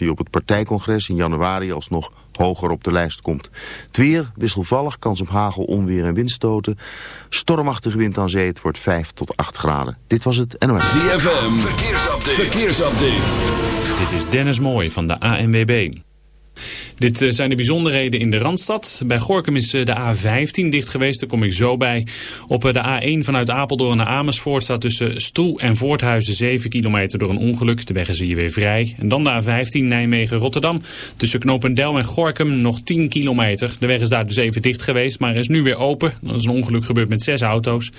hij op het partijcongres in januari alsnog hoger op de lijst komt. Het weer wisselvallig, kans op hagel, onweer en windstoten. Stormachtige wind aan zee, het wordt 5 tot 8 graden. Dit was het NOS. ZFM, verkeersupdate. verkeersupdate. Dit is Dennis Mooij van de ANWB. Dit eh, zijn de bijzonderheden in de Randstad. Bij Gorkum is eh, de A15 dicht geweest, daar kom ik zo bij. Op eh, de A1 vanuit Apeldoorn naar Amersfoort staat tussen Stoel en Voorthuizen 7 kilometer door een ongeluk. De weg is hier weer vrij. En dan de A15 Nijmegen-Rotterdam. Tussen Knopendel en Gorkum nog 10 kilometer. De weg is daar dus even dicht geweest, maar is nu weer open. Dat is een ongeluk gebeurd met zes auto's.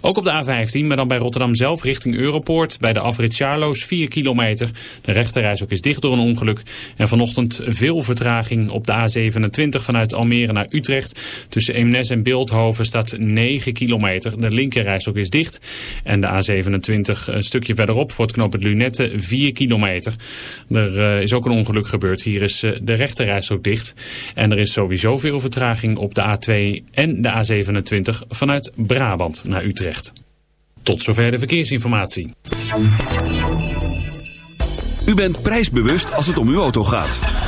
Ook op de A15, maar dan bij Rotterdam zelf richting Europoort. Bij de afrit Charloes 4 kilometer. De rechterreis ook is dicht door een ongeluk. En vanochtend veel vertraging op de A27 vanuit Almere naar Utrecht. Tussen Eemnes en Beeldhoven staat 9 kilometer. De linkerreis ook is dicht. En de A27 een stukje verderop voor het knooppunt Lunette 4 kilometer. Er uh, is ook een ongeluk gebeurd. Hier is uh, de rechterreis ook dicht. En er is sowieso veel vertraging op de A2 en de A27 vanuit Brabant naar Utrecht. Tot zover de verkeersinformatie. U bent prijsbewust als het om uw auto gaat.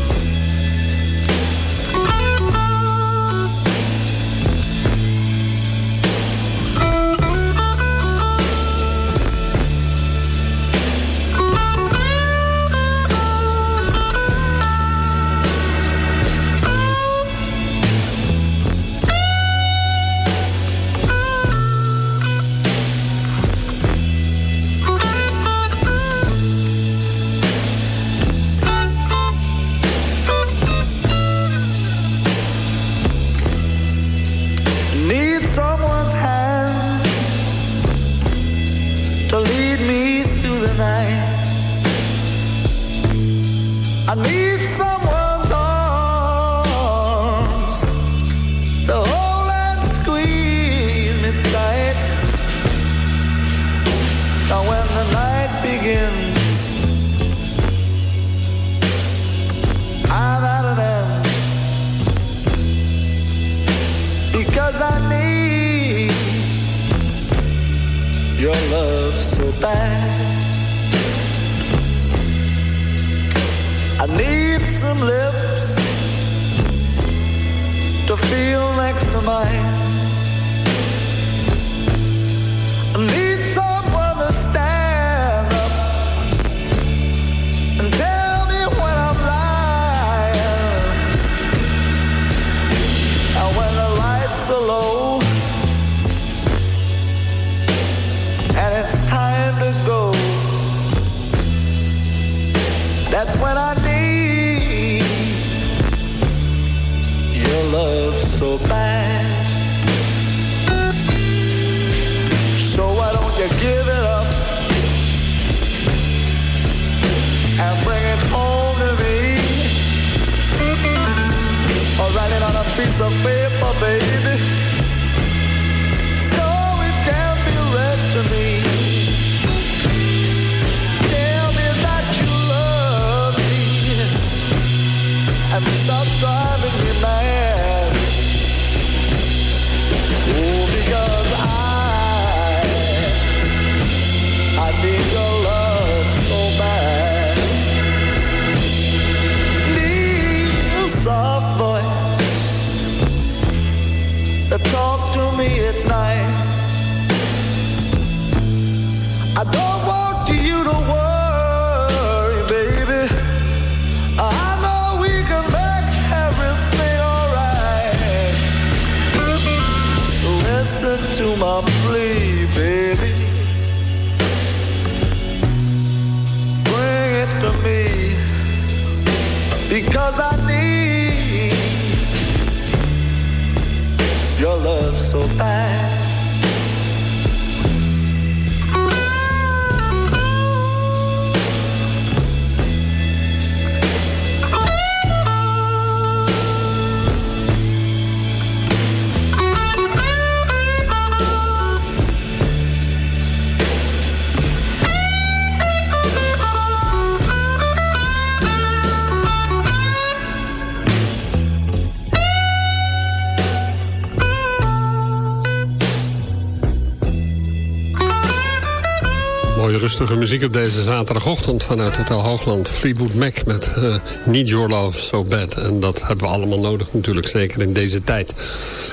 Muziek op deze zaterdagochtend vanuit Hotel Hoogland. Fleetwood Mac met uh, Need Your Love So Bad. En dat hebben we allemaal nodig natuurlijk, zeker in deze tijd.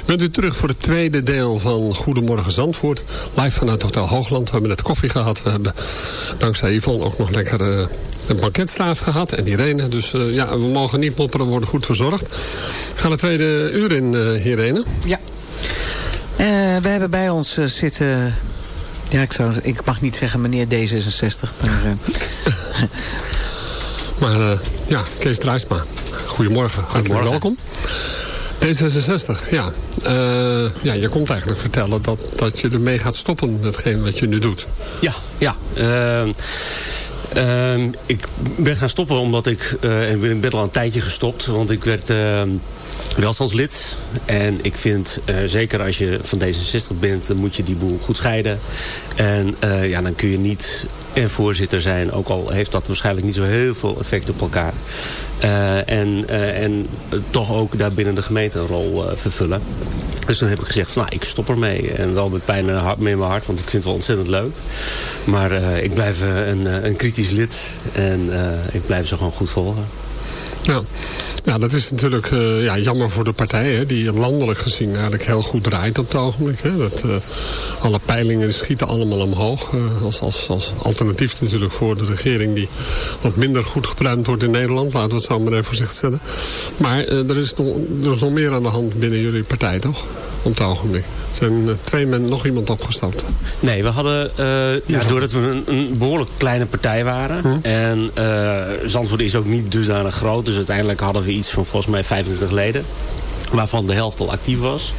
Bent u terug voor het tweede deel van Goedemorgen Zandvoort. Live vanuit Hotel Hoogland. We hebben net koffie gehad. We hebben dankzij Yvonne ook nog lekker... Uh, een banketstraat gehad en Irene. Dus uh, ja, we mogen niet mopperen, worden goed verzorgd. We gaan het tweede uur in, Irene. Ja. We hebben bij ons zitten ja, ik, zou, ik mag niet zeggen meneer D66, maar... Uh... maar uh, ja, Kees Druisma, goedemorgen, hartelijk welkom. D66, ja. Uh, ja. Je komt eigenlijk vertellen dat, dat je ermee gaat stoppen met hetgeen wat je nu doet. Ja, ja. ik ben gaan stoppen omdat ik... ik ben al een tijdje gestopt, want ik werd welstandslid. En ik vind, uh, zeker als je van D66 bent, dan moet je die boel goed scheiden. En uh, ja, dan kun je niet en voorzitter zijn, ook al heeft dat waarschijnlijk niet zo heel veel effect op elkaar. Uh, en, en toch ook daar binnen de gemeente een rol vervullen. Dus dan heb ik gezegd, van, nou, ik stop ermee. En wel met pijn in mijn hart, want ik vind het wel ontzettend leuk. Maar ik blijf een, een kritisch lid en ik blijf ze gewoon goed volgen. Ja. dat is natuurlijk uh, ja, jammer voor de partij... Die landelijk gezien eigenlijk heel goed draait op het ogenblik. Hè. Dat, uh, alle peilingen schieten allemaal omhoog. Uh, als, als, als alternatief natuurlijk voor de regering... die wat minder goed gepruimd wordt in Nederland. Laten we het zo maar even voorzichtig zetten. Maar er, is nog, er is nog meer aan de hand binnen jullie partij, toch? Op het ogenblik. Er zijn twee mensen nog iemand opgestapt. Nee, we hadden... ja, doordat we een, een, behoorlijk kleine partij waren... Hm. en Zandvoort is ook niet dusdanig groot... Dus uiteindelijk hadden we iets van volgens mij 25 leden. Waarvan de helft al actief was.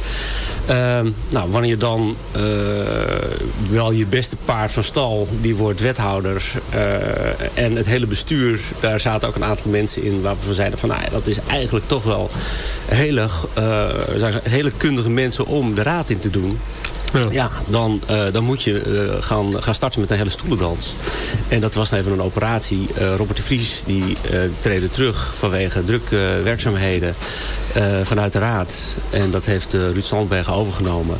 Uh, nou, wanneer dan uh, wel je beste paard van stal, die wordt wethouder. Uh, en het hele bestuur, daar zaten ook een aantal mensen in waarvan we zeiden van nou dat is eigenlijk toch wel hele, uh, hele kundige mensen om de raad in te doen. Ja, dan, uh, dan moet je uh, gaan, gaan starten met een hele stoelendans. En dat was even een operatie. Uh, Robert de Vries die treden terug vanwege drukke werkzaamheden vanuit de raad. En dat heeft Ruud Sandberg overgenomen.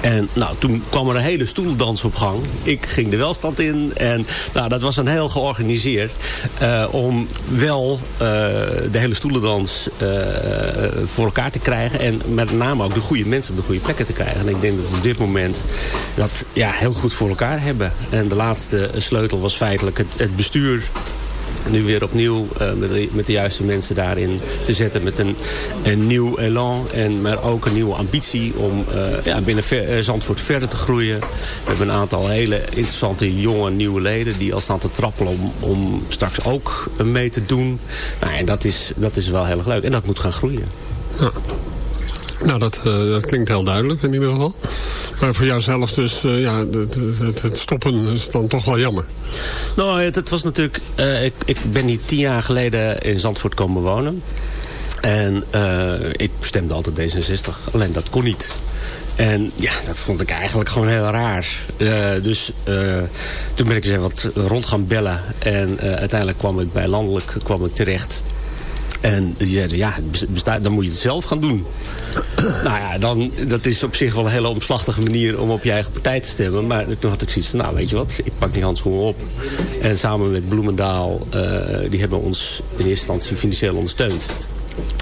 En nou, toen kwam er een hele stoeldans op gang. Ik ging de welstand in. En nou, dat was dan heel georganiseerd. Uh, om wel uh, de hele stoelendans uh, voor elkaar te krijgen. En met name ook de goede mensen op de goede plekken te krijgen. En ik denk dat we op dit moment dat ja, heel goed voor elkaar hebben. En de laatste sleutel was feitelijk het, het bestuur nu weer opnieuw uh, met, de, met, de, juiste mensen daarin te zetten. Met een, een nieuw elan, en, maar ook een nieuwe ambitie om uh, ja, binnen uh, Zandvoort verder te groeien. We hebben een aantal hele interessante jonge nieuwe leden die al staan te trappelen om, om straks ook mee te doen. Nou, en dat is, dat is wel heel erg leuk. En dat moet gaan groeien. Nou, dat, uh, dat klinkt heel duidelijk in ieder geval. Maar voor jouzelf dus, uh, ja, het, het, stoppen is dan toch wel jammer. Nou, het, was natuurlijk... Uh, ik, ik ben hier tien jaar geleden in Zandvoort komen wonen. En ik stemde altijd D66. Alleen dat kon niet. En ja, dat vond ik eigenlijk gewoon heel raar. Dus toen ben ik eens wat rond gaan bellen. En uiteindelijk kwam ik bij landelijk kwam ik terecht. En die zeiden, ja, dan moet je het zelf gaan doen. nou ja, dan, dat is op zich wel een hele omslachtige manier om op je eigen partij te stemmen. Maar toen had ik zoiets van, nou weet je wat, ik pak die handschoenen op. En samen met Bloemendaal, uh, die hebben ons in eerste instantie financieel ondersteund.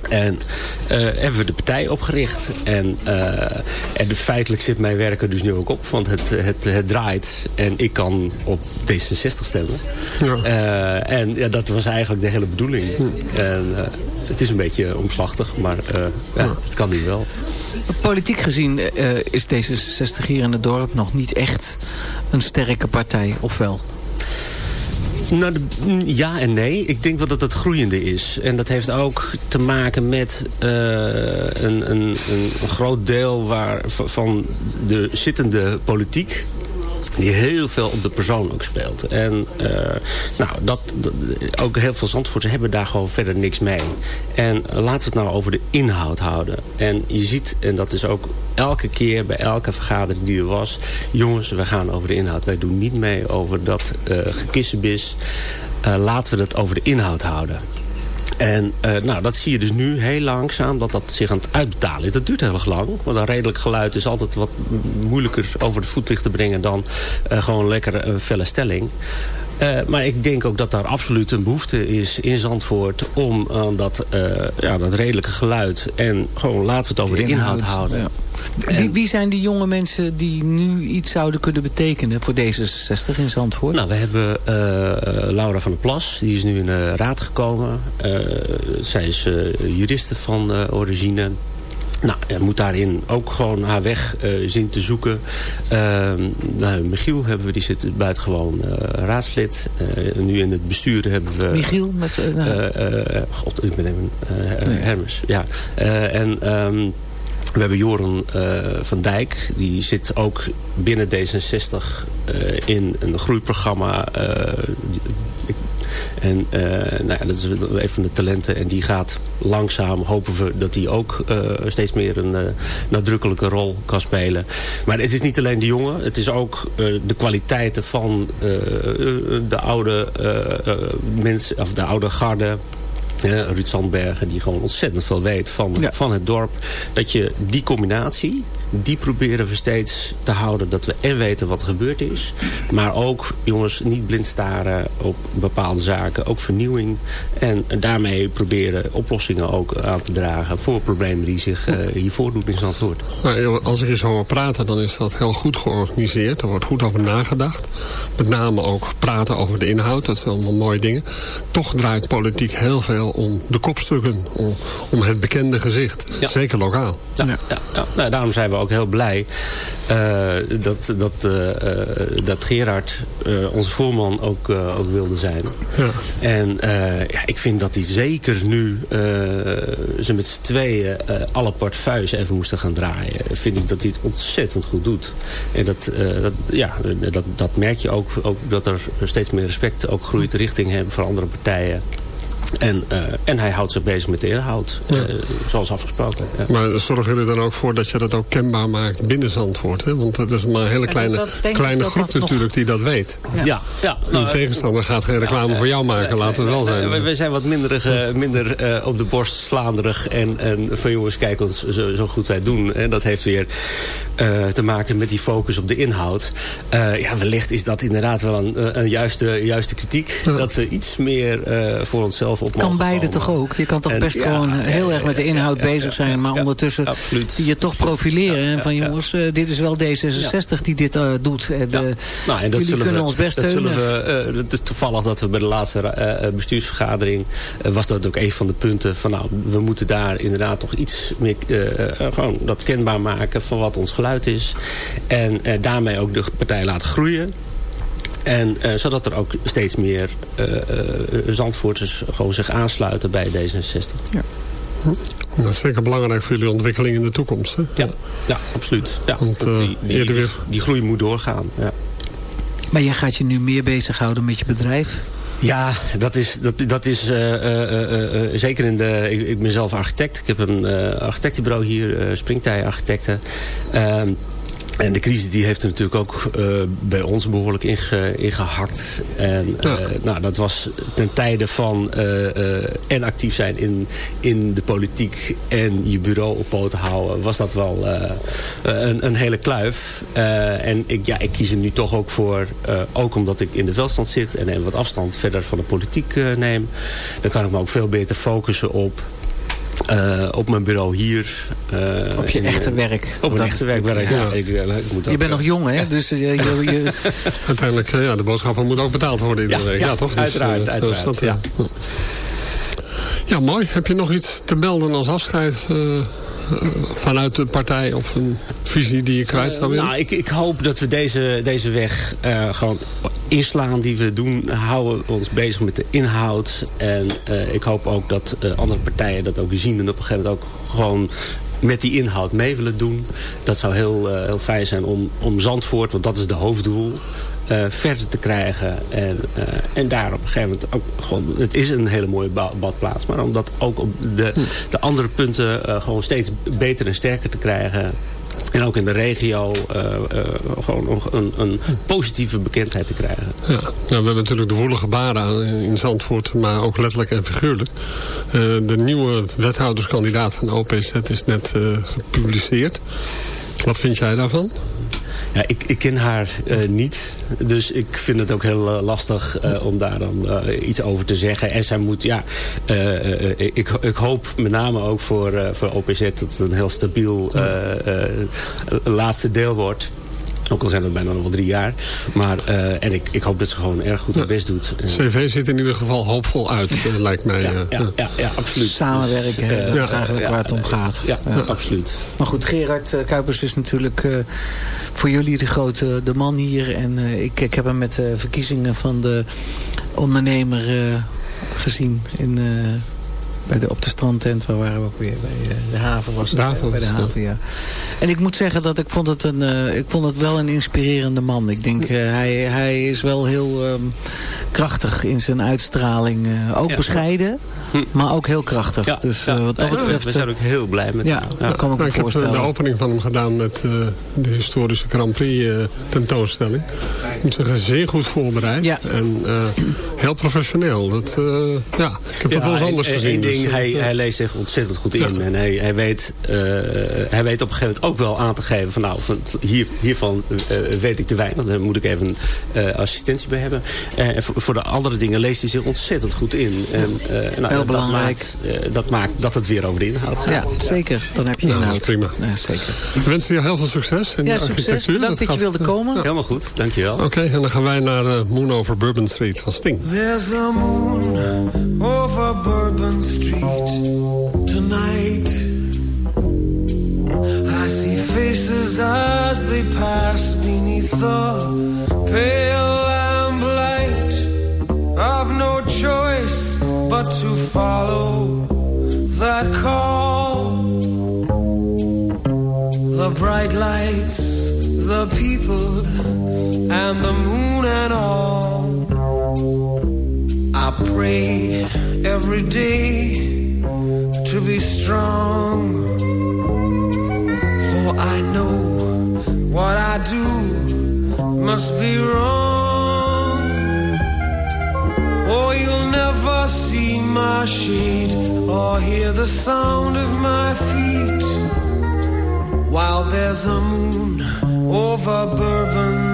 En uh, hebben we de partij opgericht. En, uh, en feitelijk zit mijn werk er dus nu ook op. Want het, het, het draait. En ik kan op D66 stemmen. Ja. Uh, en ja, dat was eigenlijk de hele bedoeling. Hm. En het is een beetje omslachtig. Maar ja, het kan nu wel. Politiek gezien is D66 hier in het dorp nog niet echt een sterke partij. Of wel? Nou, de, ja en nee. Ik denk wel dat het groeiende is. En dat heeft ook te maken met uh, een, een, een groot deel waar, van de zittende politiek die heel veel op de persoon ook speelt. En uh, nou, dat, ook heel veel Zandvoorters hebben daar gewoon verder niks mee. En laten we het nou over de inhoud houden. En je ziet, en dat is ook elke keer bij elke vergadering die er was... jongens, we gaan over de inhoud. Wij doen niet mee over dat uh, gekissenbis. Uh, laten we het over de inhoud houden. En uh, nou, dat zie je dus nu heel langzaam dat dat zich aan het uitbetalen is. Dat duurt heel erg lang. Want een redelijk geluid is altijd wat moeilijker over het voetlicht te brengen... dan uh, gewoon lekker een felle stelling. Uh, maar ik denk ook dat daar absoluut een behoefte is in Zandvoort... om aan dat, uh, ja, dat redelijke geluid en gewoon laten we het over de, de inhoud, inhoud, houden. Ja. Wie, wie, zijn die jonge mensen die nu iets zouden kunnen betekenen voor D66 in Zandvoort? Nou, we hebben uh, Laura van der Plas, die is nu in de raad gekomen. zij is juriste van origine. Nou, je moet daarin ook gewoon haar weg uh, zien te zoeken. Uh, nou, Michiel hebben we, die zit buitengewoon uh, raadslid. nu in het bestuur hebben we... Michiel? Met, nou. God, ik ben even... Nee. Hermes, ja. en... Um, we hebben Joren uh, van Dijk. Die zit ook binnen D66 uh, in een groeiprogramma. Uh, en uh, nou ja, dat is een van de talenten. En die gaat langzaam, hopen we dat hij ook uh, steeds meer een uh, nadrukkelijke rol kan spelen. Maar het is niet alleen de jongen. Het is ook de kwaliteiten van de oude mensen, of de oude garde Ruud Sandbergen, die gewoon ontzettend veel weet van, ja. van het dorp. Dat je die combinatie, die proberen we steeds te houden. Dat we en weten wat er gebeurd is. Maar ook, jongens, niet blind staren op bepaalde zaken. Ook vernieuwing. En daarmee proberen oplossingen ook aan te dragen... voor problemen die zich uh, hier voordoen in Zandvoort. Nou, als ik eens hoor praten, dan is dat heel goed georganiseerd. Er wordt goed over nagedacht. Met name ook praten over de inhoud. Dat zijn allemaal mooie dingen. Toch draait politiek heel veel om de kopstukken. Om, om het bekende gezicht. Ja. Zeker lokaal. Ja, ja. ja. Nou, daarom zijn we ook heel blij uh, dat, dat, uh, dat Gerard, onze voorman, ook, ook wilde zijn. Ja. En ja, ik vind dat hij zeker nu ze met z'n tweeën alle portefeuilles even moesten gaan draaien. Vind ik dat hij het ontzettend goed doet. En dat, dat, ja, dat, dat merk je ook, ook dat er steeds meer respect ook groeit richting hem voor andere partijen. En, uh, en hij houdt zich bezig met de inhoud, ja. uh, zoals afgesproken. Ja. Maar zorgen jullie dan ook voor dat je dat ook kenbaar maakt binnen Zandvoort? Hè? Want het is maar een hele kleine, kleine groep dat natuurlijk nog... die dat weet. Ja. ja. ja. Nou, de tegenstander gaat geen reclame voor jou maken, laten we wel zijn. We zijn wat minder, uh, minder op de borst slaanderig. En, en van jongens, kijk ons zo, zo goed wij doen. En dat heeft weer te maken met die focus op de inhoud. ja, wellicht is dat inderdaad wel een, een juiste, juiste kritiek. Dat we iets meer voor onszelf op kan beide toch ook? Je kan toch best gewoon heel erg met de inhoud bezig zijn... maar ondertussen je toch profileren. En van jongens, uh, dit is wel D66 die dit uh, doet. De, nou, en dat jullie kunnen we, ons best dat steunen. We, het is toevallig dat we bij de laatste bestuursvergadering... was dat ook een van de punten van... nou, we moeten daar inderdaad toch iets meer... gewoon dat kenbaar maken van wat ons geluid is. En daarmee ook de partij laten groeien. En uh, zodat er ook steeds meer uh, uh, Zandvoorters gewoon zich aansluiten bij D66. Ja. Dat is zeker belangrijk voor jullie ontwikkeling in de toekomst. Hè? Ja, ja absoluut. Ja, Want, die, die, die, die, groei moet doorgaan. Ja. Maar jij gaat je nu meer bezighouden met je bedrijf? Ja, dat is, dat, dat is uh, uh, uh, zeker in de... Ik, ik, ben zelf architect. Ik heb een architectenbureau hier, Springtij Architecten. En de crisis die heeft er natuurlijk ook uh, bij ons behoorlijk inge, ingehakt. En ja. uh, nou, dat was ten tijde van uh, en actief zijn in, in de politiek en je bureau op poten houden, was dat wel een, een hele kluif. en ik, ja, ik kies er nu toch ook voor, ook omdat ik in de welstand zit en, en wat afstand verder van de politiek neem. Dan kan ik me ook veel beter focussen op Uh, op mijn bureau hier. Uh, op je echte werk. Op mijn echte werk. werk ja. Ik, ik moet je bent nog jong, hè? Dus, je, je... Uiteindelijk, ja, de boodschappen moeten ook betaald worden iedere week. Ja, toch? Dus, uiteraard. uiteraard dat, ja. ja, mooi. Heb je nog iets te melden als afscheid? Vanuit de partij of een visie die je kwijt zou willen? nou, ik, ik, hoop dat we deze, deze weg uh, gewoon inslaan die we doen. Houden ons bezig met de inhoud. En uh, ik hoop ook dat andere partijen dat ook zien. En op een gegeven moment ook gewoon met die inhoud mee willen doen. Dat zou heel, heel fijn zijn om, om Zandvoort, want dat is de hoofddoel uh, verder te krijgen. En, uh, en daar op een gegeven moment ook gewoon... Het is een hele mooie badplaats. Maar om dat ook op de, hm. de andere punten uh, gewoon steeds beter en sterker te krijgen... En ook in de regio uh, uh, gewoon een, een, positieve bekendheid te krijgen. Ja, nou, we hebben natuurlijk de woelige baren in Zandvoort, maar ook letterlijk en figuurlijk. Uh, de nieuwe wethouderskandidaat van OPZ is net gepubliceerd. Wat vind jij daarvan? Ja, ik, ik ken haar uh, niet. Dus ik vind het ook heel uh, lastig uh, om daar dan iets over te zeggen. En zij moet, ja... ik, ik hoop met name ook voor, voor OPZ dat het een heel stabiel laatste deel wordt. Ook al zijn het bijna nog wel drie jaar. Maar, uh, en ik, ik hoop dat ze gewoon erg goed haar best doet. CV ziet in ieder geval hoopvol uit, lijkt mij. Ja, ja, ja, ja, absoluut. Samenwerken, dus, dat is eigenlijk waar het om gaat. Ja, absoluut. Maar goed, Gerard Kuipers is natuurlijk uh, voor jullie de grote de man hier. En uh, ik, ik heb hem met de verkiezingen van de ondernemer gezien in bij de, op de strandtent, waar waren we ook weer? Bij uh, de haven was het. Haven, bij de haven, ja. En ik moet zeggen dat ik vond het, een, uh, ik vond het wel een inspirerende man. Ik denk, uh, hij, hij is wel heel um, krachtig in zijn uitstraling. ook ja. bescheiden, hm. maar ook heel krachtig. Ja. Dus wat dat betreft... We zijn ook heel blij met ja, hem. Ja, dat kan ik me ik voorstellen. heb de opening van hem gedaan met de historische Grand Prix tentoonstelling. Ik moet zeggen, zeer goed voorbereid. Ja. En heel professioneel. Dat, ja, ik heb dat wel eens anders gezien. Hij, hij leest zich ontzettend goed in. En hij, hij, weet, uh, hij weet op een gegeven moment ook wel aan te geven... van nou, van, hier, hiervan uh, weet ik te weinig. Daar moet ik even uh, assistentie bij hebben. en voor, voor, de andere dingen leest hij zich ontzettend goed in. En, nou, Heel dat belangrijk. Maakt, dat maakt dat het weer over de inhoud gaat. Ja, zeker. Dan heb je nou, inhoud. prima. Ja, zeker. Ik wens je heel veel succes in ja, de architectuur. Succes. Dank dat, dat je wilde komen. Helemaal goed, dankjewel. Oké, okay, en dan gaan wij naar Moon over Bourbon Street van Sting. There's a moon over Bourbon Street tonight. I see faces as they pass beneath the pale lamplight. I've no choice but to follow that call. The bright lights, the people, and the moon and all. I pray every day to be strong. For I know what I do must be wrong. Or you'll never see my shade or hear the sound of my feet while there's a moon over Bourbon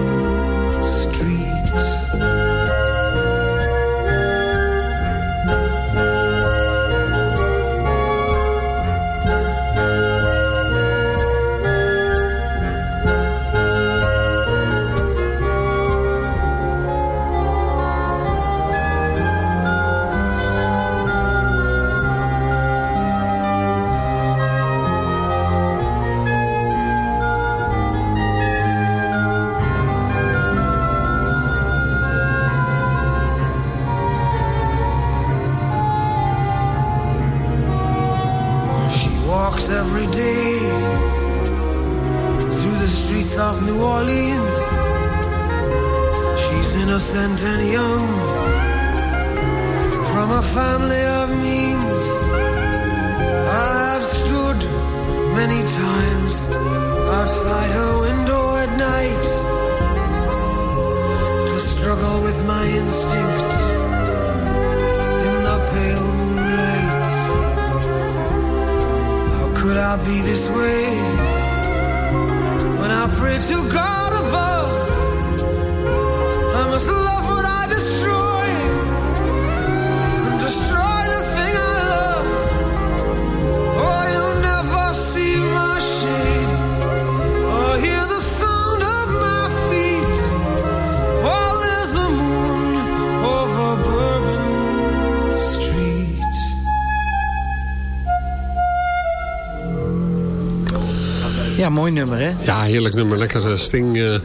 mooi nummer, hè? Ja, heerlijk nummer. Lekker eh, Sting eh,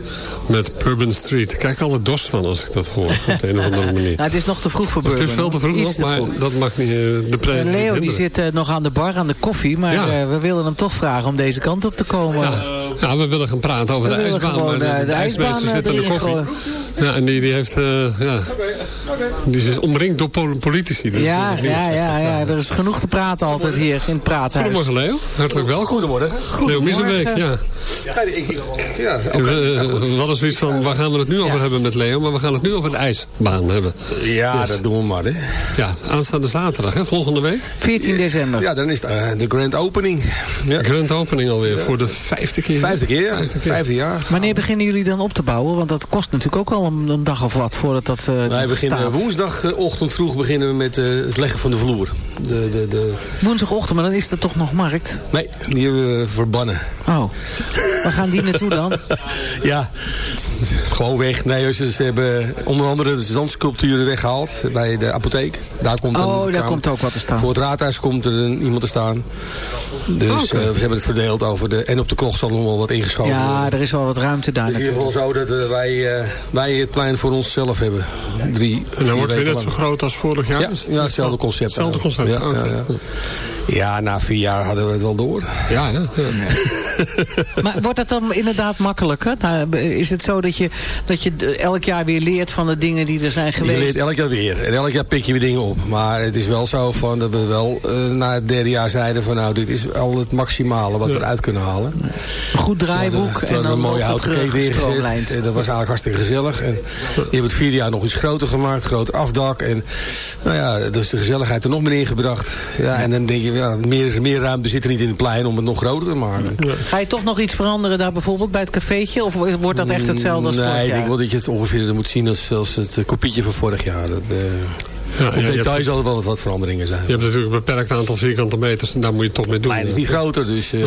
met Bourbon Street. Ik krijg alle dorst van als ik dat hoor. Op de een of andere manier. Nou, het is nog te vroeg voor Bourbon. Het is veel te vroeg nog, maar vroeg. dat mag niet eh, de Eh, Leo die zit nog aan de bar, aan de koffie. Maar Ja. we willen hem toch vragen om deze kant op te komen. Ja. Ja, we willen gaan praten over We de ijsbaan. gewoon, maar eh, de, de ijsmeester ijsbaan, zit eh, aan de koffie. Ja, en die, die heeft... eh, ja, die is omringd door pol- politici. Dus Ja, ja, ja, ja, er is genoeg te praten altijd hier in het praathuis. Goedemorgen Leo, hartelijk welkom. Goedemorgen. Leo Miezenbeek, ja. Ja, ik, ja, we, hadden zoiets van, waar gaan we het nu over hebben met Leo? Maar we gaan het nu over de ijsbaan hebben. Ja, Dus, dat doen we maar, hè. Ja, aanstaande zaterdag, hè, volgende week. 14 december. Ja, dan is het eh, de grand opening. Ja. Grand opening alweer, voor de vijfde keer. Vijfde keer. Vijfde keer. Vijfde jaar. Wanneer beginnen jullie dan op te bouwen? Want dat kost natuurlijk ook al een, een dag of wat voordat dat eh Wij nog beginnen staat. woensdagochtend vroeg beginnen we met eh, het leggen van de vloer. De, de, de... Woensdagochtend, maar dan is er toch nog markt? Nee, die hebben we verbannen. Oh, waar gaan die naartoe dan? Ja, gewoon weg. Nee, ze, hebben onder andere de zandsculpturen weggehaald bij de apotheek. Daar komt Oh, daar kamer. komt ook wat te staan. Voor het raadhuis komt er een, iemand te staan. Dus Oh, oké. eh, we hebben het verdeeld over de... En op de krocht zal nog wel wat ingeschoven worden. Ja, er is wel wat ruimte daar Het is in ieder geval zo dat eh, wij, eh, wij het plein voor onszelf hebben. Drie, En dan wordt het weer net zo groot als vorig jaar? Ja, Is het ja, hetzelfde concept. Hetzelfde concept, Ja, oké. ja, ja. Ja, na vier jaar hadden we het wel door. Ja, ja. Maar wordt het dan inderdaad makkelijker? Nou, is het zo dat je, dat je elk jaar weer leert van de dingen die er zijn Je geweest? leert elk jaar weer. En elk jaar pik je weer dingen op. Maar het is wel zo van dat we wel eh, na het derde jaar zeiden van nou, dit is al het maximale wat we eruit kunnen halen. Goed draaiboek en dan een mooie houten neergezet. gestroomlijnd. En dat was eigenlijk hartstikke gezellig. En die hebben het vierde jaar nog iets groter gemaakt. Groter afdak. En nou ja, dus de gezelligheid er nog meer ingebracht. Ja, en dan denk je, ja, meer, meer ruimte zit er niet in het plein om het nog groter te maken. Ga je toch nog iets veranderen daar bijvoorbeeld bij het cafeetje? Of wordt dat echt hetzelfde als nee, vorig ik jaar? denk wel dat je het ongeveer moet zien als, als het eh, kopietje van vorig jaar. Dat, eh, Ja, op ja, hebt- zal er wel wat, veranderingen zijn. Je hebt natuurlijk een beperkt aantal vierkante meters en daar moet je toch mee doen. Het plein is niet groter, dus... eh,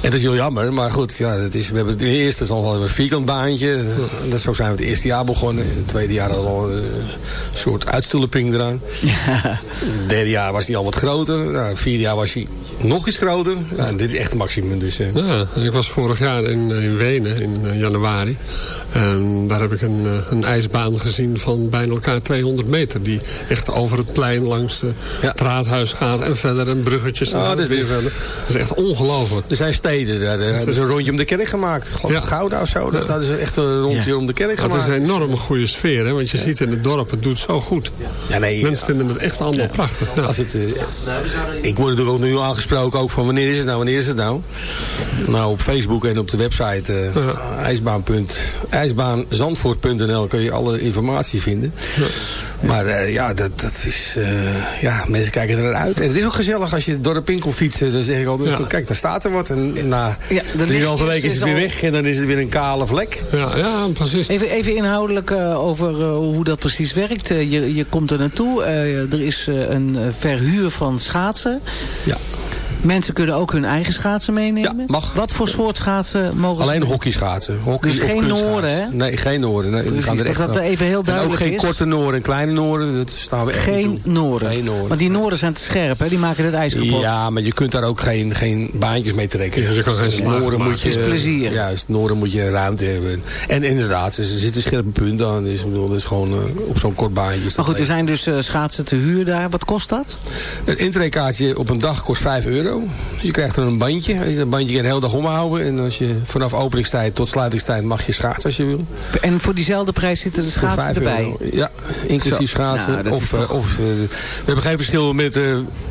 En dat is heel jammer, maar goed, ja, het is, we hebben het eerste is al een vierkant baantje. Dat, zo zijn we het eerste jaar begonnen. In het tweede jaar hadden we al een soort uitstulping eraan. Het derde jaar was hij al wat groter. Nou, het vierde jaar was hij nog iets groter. Ja, en dit is echt het maximum. Dus, eh. Ja, ik was vorig jaar in, in Wenen in eh, januari. En daar heb ik een, eh, een ijsbaan gezien van bijna elkaar 200 meter. Die echt over het plein langs de, het raadhuis gaat en verder en bruggetjes. en dan dat is weer verder. Dat is echt ongelooflijk. Er zijn steden, daar hebben ze een rondje om de kerk gemaakt. Ik geloof Gouda of zo, dat ze echt een rondje om de kerk gemaakt. is een enorme goede sfeer, hè? want je ziet in het dorp, het doet zo goed. Ja, nee, Mensen vinden het echt allemaal prachtig. Ja. Als het, eh, ik word natuurlijk ook nu aangesproken ook van wanneer is het nou, wanneer is het nou? Nou, op Facebook en op de website eh ijsbaan. ijsbaanzandvoort.nl kun je alle informatie vinden. Maar eh, ja, dat, dat is, eh, ja, mensen kijken er naar uit. En het is ook gezellig als je dorp in komt fietsen. Dan zeg ik altijd, Ja. kijk, daar staat er wat. En na Ja, de drieënhalve weken is het weer weg. En dan is het weer een kale vlek. Ja, ja, precies. Even, even inhoudelijk eh, over eh, hoe dat precies werkt. Je, je komt er naartoe. eh, er is eh, een verhuur van schaatsen. Ja. Mensen kunnen ook hun eigen schaatsen meenemen. Ja, mag. Wat voor soort schaatsen mogen Alleen ze? hockeyschaatsen. Hockey Dus of geen noorden, hè? Nee, geen noorden. Nee, Precies, gaan er dat echt dat even heel En ook duidelijk geen is. korte noorden en kleine noorden. Dat staan we Geen toe. noorden. Geen noorden. Want die noorden zijn te scherp, hè? Die maken het ijs kapot. Ja, maar je kunt daar ook geen, geen baantjes mee trekken. Ja, je kan geen slagen maken. moet je, Het is plezier. Juist, Noorden moet je ruimte hebben. En inderdaad, er zitten scherpe punten aan. Dus bedoel, dat is gewoon eh, op zo'n kort baantje. is Maar goed, er zijn dus eh, schaatsen te huur daar. Wat kost dat? Een intreekaartje op een dag kost 5 euro. Euro. Dus je krijgt er een bandje. Dat bandje kan je de hele dag omhouden. En als je vanaf openingstijd tot sluitingstijd mag je schaatsen als je wil. En voor diezelfde prijs zitten de schaatsen erbij? euro. Ja, inclusief Zo. schaatsen. Nou, of, toch- eh, of, eh, we hebben geen verschil met eh,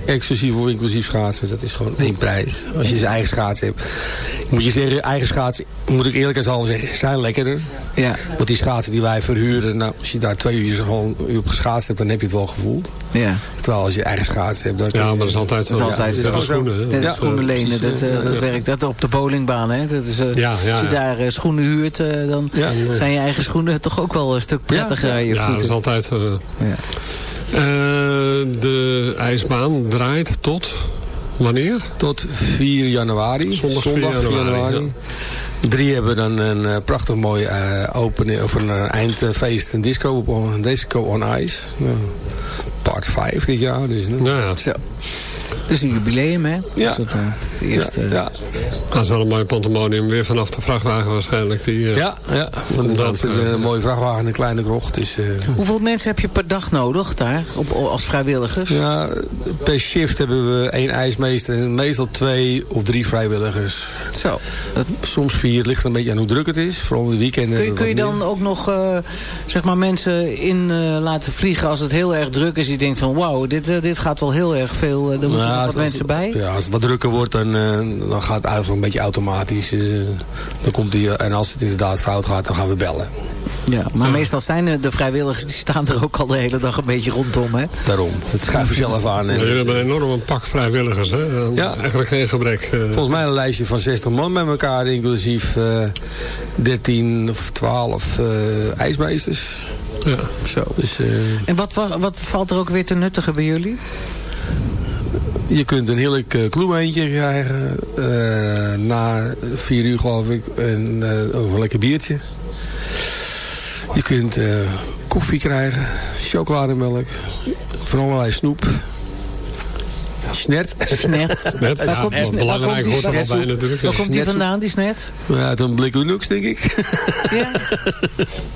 exclusief of inclusief schaatsen. Dat is gewoon één prijs. Als je zijn eigen schaatsen hebt. Moet je zeggen, eigen schaatsen, moet ik eerlijkheidshalve zeggen, zijn lekkerder. Ja. Want die schaatsen die wij verhuren, nou, als je daar twee uur, gewoon uur op geschaatst hebt, dan heb je het wel gevoeld. Ja. Terwijl als je eigen schaatsen hebt, dan Ja, maar dat is altijd zo. Dat is altijd Ja, zo. dat is. Schoenen, schoenen lenen, dat, eh, Ja, dat werkt dat op de bowlingbaan. Hè? Dat is, eh, Ja, ja, als je ja. daar eh, schoenen huurt, eh, dan Ja. zijn je eigen schoenen toch ook wel een stuk prettiger aan je Ja, dat is voeten. altijd de ijsbaan draait tot wanneer? Tot 4 januari. Zondag 4 januari, Drie hebben dan een eh, prachtig mooi eh opening, of een eh, eindfeest, een disco, op, een disco on ice. Nou, part 5 dit jaar. Dus, nou, ja, is een jubileum, hè? Ja. Dus dat, eh, de eerste, ja, ja, dat is wel een mooi pandemonium. Weer vanaf de vrachtwagen waarschijnlijk. Die, eh, ja, ja. Want Dat, is eh, een mooie vrachtwagen en een kleine krocht. Dus, eh, Hoeveel mensen heb je per dag nodig daar, op, als vrijwilligers? ja, per shift hebben we één ijsmeester en meestal twee of drie vrijwilligers. Zo. Dat, Soms vier, het ligt er een beetje aan hoe druk het is. Vooral in de weekenden. kun je, kun je dan ook nog eh, zeg maar mensen in eh, laten vliegen als het heel erg druk is? Die denkt van wauw, dit, dit gaat wel heel erg veel. er moeten Ja, nog wat als- mensen bij. Ja, als het wat drukker wordt, dan, eh, dan gaat het eigenlijk een beetje automatisch. eh, dan komt die, en als het inderdaad fout gaat, dan gaan we bellen. Ja, maar meestal zijn eh, de vrijwilligers, die staan er ook al de hele dag een beetje rondom. Hè? Daarom. Het schuift vanzelf aan. En, Jullie hebben een enorm pak vrijwilligers. Hè? Eh, Ja. Eigenlijk geen gebrek. eh. Volgens mij een lijstje van 60 man met elkaar, inclusief eh 13 of 12 eh, ijsmeesters. ja. Zo. Dus eh, En wat, wa- wat valt er ook weer te nuttigen bij jullie? Je kunt een heerlijk uh, kloemeentje krijgen. eh, na vier uur geloof ik. En eh, een lekker biertje. Je kunt eh, koffie krijgen. Chocolademelk. Van allerlei snoep. Snert. Snet. Net, Waar ja, komt die wat sne- belangrijk waar komt die hoort er wel snet- bij natuurlijk. Waar komt die vandaan, die snet? Ja, uit een blik Unox, denk ik. Ja.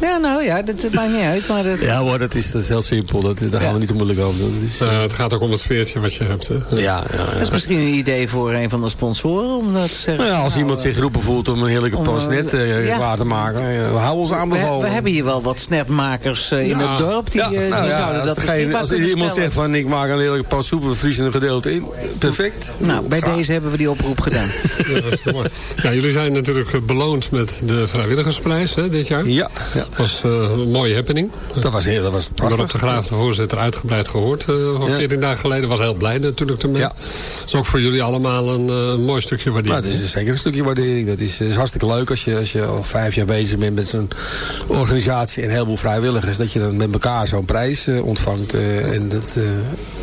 ja, nou ja, dat, dat maakt niet uit. Maar dat, Ja hoor, dat is, dat is heel simpel. Dat, daar gaan we niet te moeilijk over doen. Dat is, Eh, het gaat ook om het sfeertje wat je hebt. Hè? ja, ja, dat is misschien een idee voor een van de sponsoren om dat te zeggen. Nou ja, als Nou, iemand eh, zich geroepen voelt om een heerlijke om, pasnet eh, uh, ja. klaar te maken, eh, we houden ons we, aanbevolen. we hebben hier wel wat snapmakers eh, in Ja. het dorp. Die, ja, eh, die nou ja, zouden als, dat als kunnen iemand stellen. zegt van ik maak een heerlijke pas soep, we vriezen een gedeelte Perfect. Nou, bij Graag. deze hebben we die oproep gedaan. Ja, dat is mooi. Ja, jullie zijn natuurlijk eh, beloond met de vrijwilligersprijs hè, dit jaar. Ja, ja, Dat was eh, een mooie happening. dat was heel, dat was prachtig. Waarop de graaf de voorzitter uitgebreid gehoord. eh van Ja. 14 dagen geleden. Was heel blij natuurlijk ermee. Ja. Dat is ook voor jullie allemaal een eh, mooi stukje waardering. Nou, dat is zeker een stukje waardering. Dat is, is hartstikke leuk als je, als je al vijf jaar bezig bent met zo'n organisatie en een heleboel vrijwilligers. Dat je dan met elkaar zo'n prijs eh, ontvangt. eh, en dat, eh,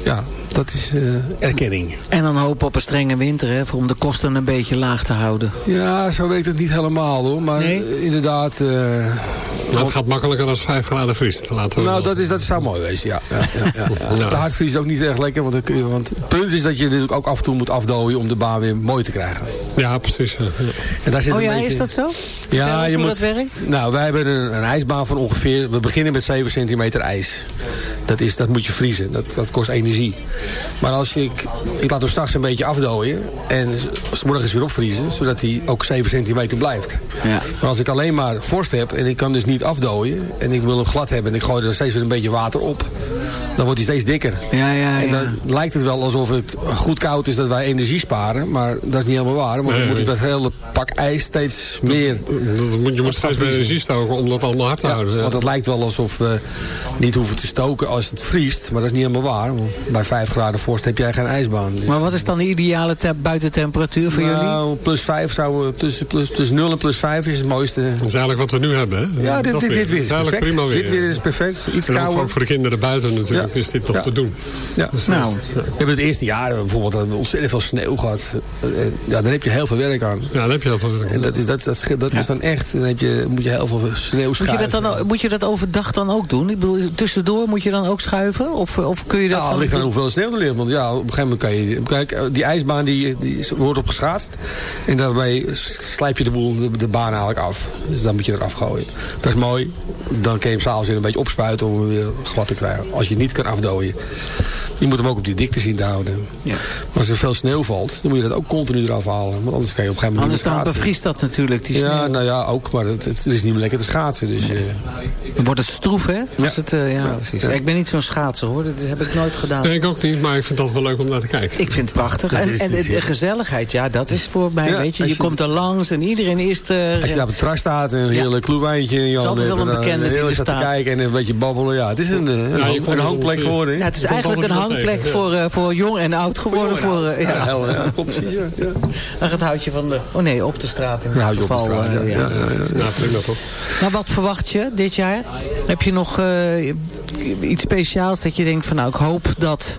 ja, dat is eh, erkenning. En dan hopen op een strenge winter, hè, voor om de kosten een beetje laag te houden. Ja, zo werkt het niet helemaal hoor. Maar Nee? eh, inderdaad... eh, Nou, het gaat makkelijker als 5 graden vriest. Laten we nou, dat, is, dat zou mooi wezen, ja. ja, ja, ja, ja. Ja. De hardvries is ook niet echt lekker. Want, dan kun je, want het punt is dat je natuurlijk ook af en toe moet afdooien... om de baan weer mooi te krijgen. Ja, precies. En daar zit Oh ja, beetje- is dat zo? Ja, je hoe moet, dat werkt. Nou, wij hebben een, een ijsbaan van ongeveer... We beginnen met 7 centimeter ijs. Dat, is, dat moet je vriezen. Dat, dat kost energie. Maar als je... Ik, ik laat hem straks een beetje afdooien. En s morgens weer opvriezen. Zodat hij ook 7 centimeter blijft. Ja. Maar als ik alleen maar vorst heb... En ik kan dus niet afdooien. En ik wil hem glad hebben. En ik gooi er steeds weer een beetje water op. Dan wordt hij steeds dikker. Ja, ja, En ja. dan lijkt het wel alsof het goed koud is dat wij energie sparen. Maar dat is niet helemaal waar. Want dan Nee, moet ik dat hele pak ijs steeds meer Dat moet, je moet steeds meer energie stoken om dat allemaal hard te ja, houden. Ja. want het lijkt wel alsof we niet hoeven te stoken als het vriest. Maar dat is niet helemaal waar. Want bij 5 graden vorst heb jij geen ijsbaan. Dus- Maar wat is dan de ideale te buitentemperatuur voor jullie? nou, plus 5 zou... eh, Tussen, plus, tussen 0 en plus 5 is het mooiste. Dat is eigenlijk wat we nu hebben. Hè? Ja, dit, dit, dit weer is perfect. prima weer. Dit weer is perfect. Iets En ook kouder. ook voor de kinderen buiten natuurlijk Ja. is dit Ja. te doen. Ja. Nou, We hebben het eerste jaar bijvoorbeeld hebben we ontzettend veel sneeuw gehad. Eh, Ja, daar heb je heel veel werk aan. Ja, dat heb je heel veel. En dat is, dat, dat, dat is dan echt, dan heb je, moet je heel veel sneeuw moet je, schuiven. dat dan, ook- moet je dat overdag dan ook doen? Ik bedoel, tussendoor moet je dan ook schuiven? Of, of kun je dat Ja, dan- ligt aan hoeveel sneeuw Want ja, op een gegeven moment kan je... Kijk, eh, die ijsbaan die, die is- wordt op geschaatst. En daarbij slijp je de, boel, de, de baan eigenlijk af. Dus dan moet je eraf gooien. Dat is mooi. Dan kun je hem s'avonds weer een beetje opspuiten om hem weer glad te krijgen. Als je het niet kan afdooien. Je moet hem ook op die dikte zien te houden. Ja. Maar als er veel sneeuw valt, dan moet je dat ook continu eraf halen. Want anders kan je op een gegeven moment Anders niet bevriest dat natuurlijk, die Ja, sneeuw. nou ja, ook. Maar het, het is niet meer lekker te schaatsen. Dus, eh, Dan wordt het stroef, hè? Ja. Het, eh, ja, precies. Ja. Ik ben niet zo'n schaatser, hoor. Dat heb ik nooit gedaan. Nee, ik ook niet, maar ik vind dat wel leuk om naar te kijken. Ik vind het prachtig. En, en de, gezelligheid, ja, dat is voor mij, Ja, weet je. Je je- komt er langs en iedereen is er. als je daar op het terras staat en een heerlijk kloewijntje in je is handen altijd hebt. wel een bekende die er staat te kijken en een beetje babbelen. Ja, het is een, eh, een, hangplek geworden. ja, het is eigenlijk een hangplek voor, eh, voor jong en oud geworden. Voor, eh, Ja, ja. precies. Ja. Het houtje van de... Oh nee, op de straat in Dan dit houd je op de geval. straat. eh, ja. ja. Ja, ja, ja. Nou, prima toch? Maar wat verwacht je dit jaar? Heb je nog eh, iets speciaals dat je denkt van nou, ik hoop dat...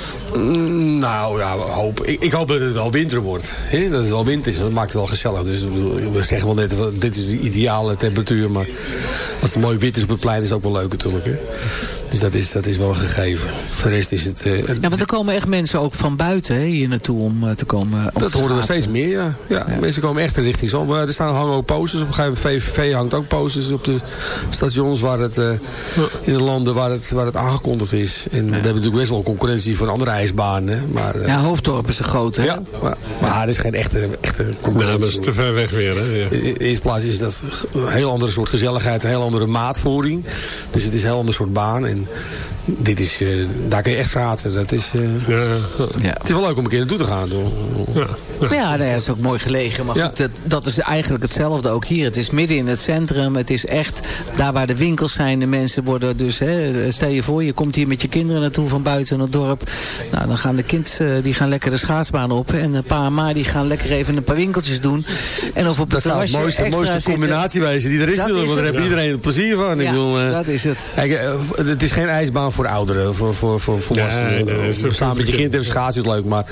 Mm, Nou ja, hoop. Ik, ik hoop dat het wel winter wordt. Hè? Dat het wel winter is. Dat maakt het wel gezellig. Dus ik bedoel, we zeggen wel net, van, dit is de ideale temperatuur. Maar als het mooi wit is op het plein is het ook wel leuk natuurlijk. Hè? Dus dat is, dat is wel een gegeven. Voor de rest is het... eh, Ja, want er komen echt mensen ook van buiten hè, hier naartoe om eh, te komen om dat te horen we steeds meer, ja. ja. Mensen komen echt in richting zon. Maar er staan hangen ook posters. Op een gegeven moment VVV hangt ook posters op de stations waar het, eh, in de landen waar het, waar het aangekondigd is. En we hebben natuurlijk best wel concurrentie van andere ijsbanen. Maar, eh, Ja, Hoofddorp is een grote. hè? ja, maar, maar er is geen echte, echte Nou, concurrentie. dat is te ver weg weer, hè? Ja. In de eerste plaats is dat een heel andere soort gezelligheid, een heel andere maatvoering. Dus het is een heel ander soort baan. En dit is, eh, daar kun je echt schaatsen. Dat is, eh, Ja, ja. Het is wel leuk om een keer naartoe te gaan. Toch? ja. Ja, nou ja, dat is ook mooi gelegen. Maar Ja. goed, dat, dat is eigenlijk hetzelfde ook hier. Het is midden in het centrum. Het is echt daar waar de winkels zijn. De mensen worden dus... Hè, stel je voor, je komt hier met je kinderen naartoe van buiten het dorp. Nou, dan gaan de kids eh, die gaan lekker de schaatsbaan op. En een pa en ma die gaan lekker even een paar winkeltjes doen. En of op Dat zou het terrasje mooiste, mooiste zitten. combinatie die er is. Dat natuurlijk, is want daar heeft iedereen plezier van. ik Ja, bedoel, eh, dat is het. Kijk, eh, het is geen ijsbaan voor ouderen, voor, voor, voor volwassenen. Is Samen met je kind even schaatsen is leuk, maar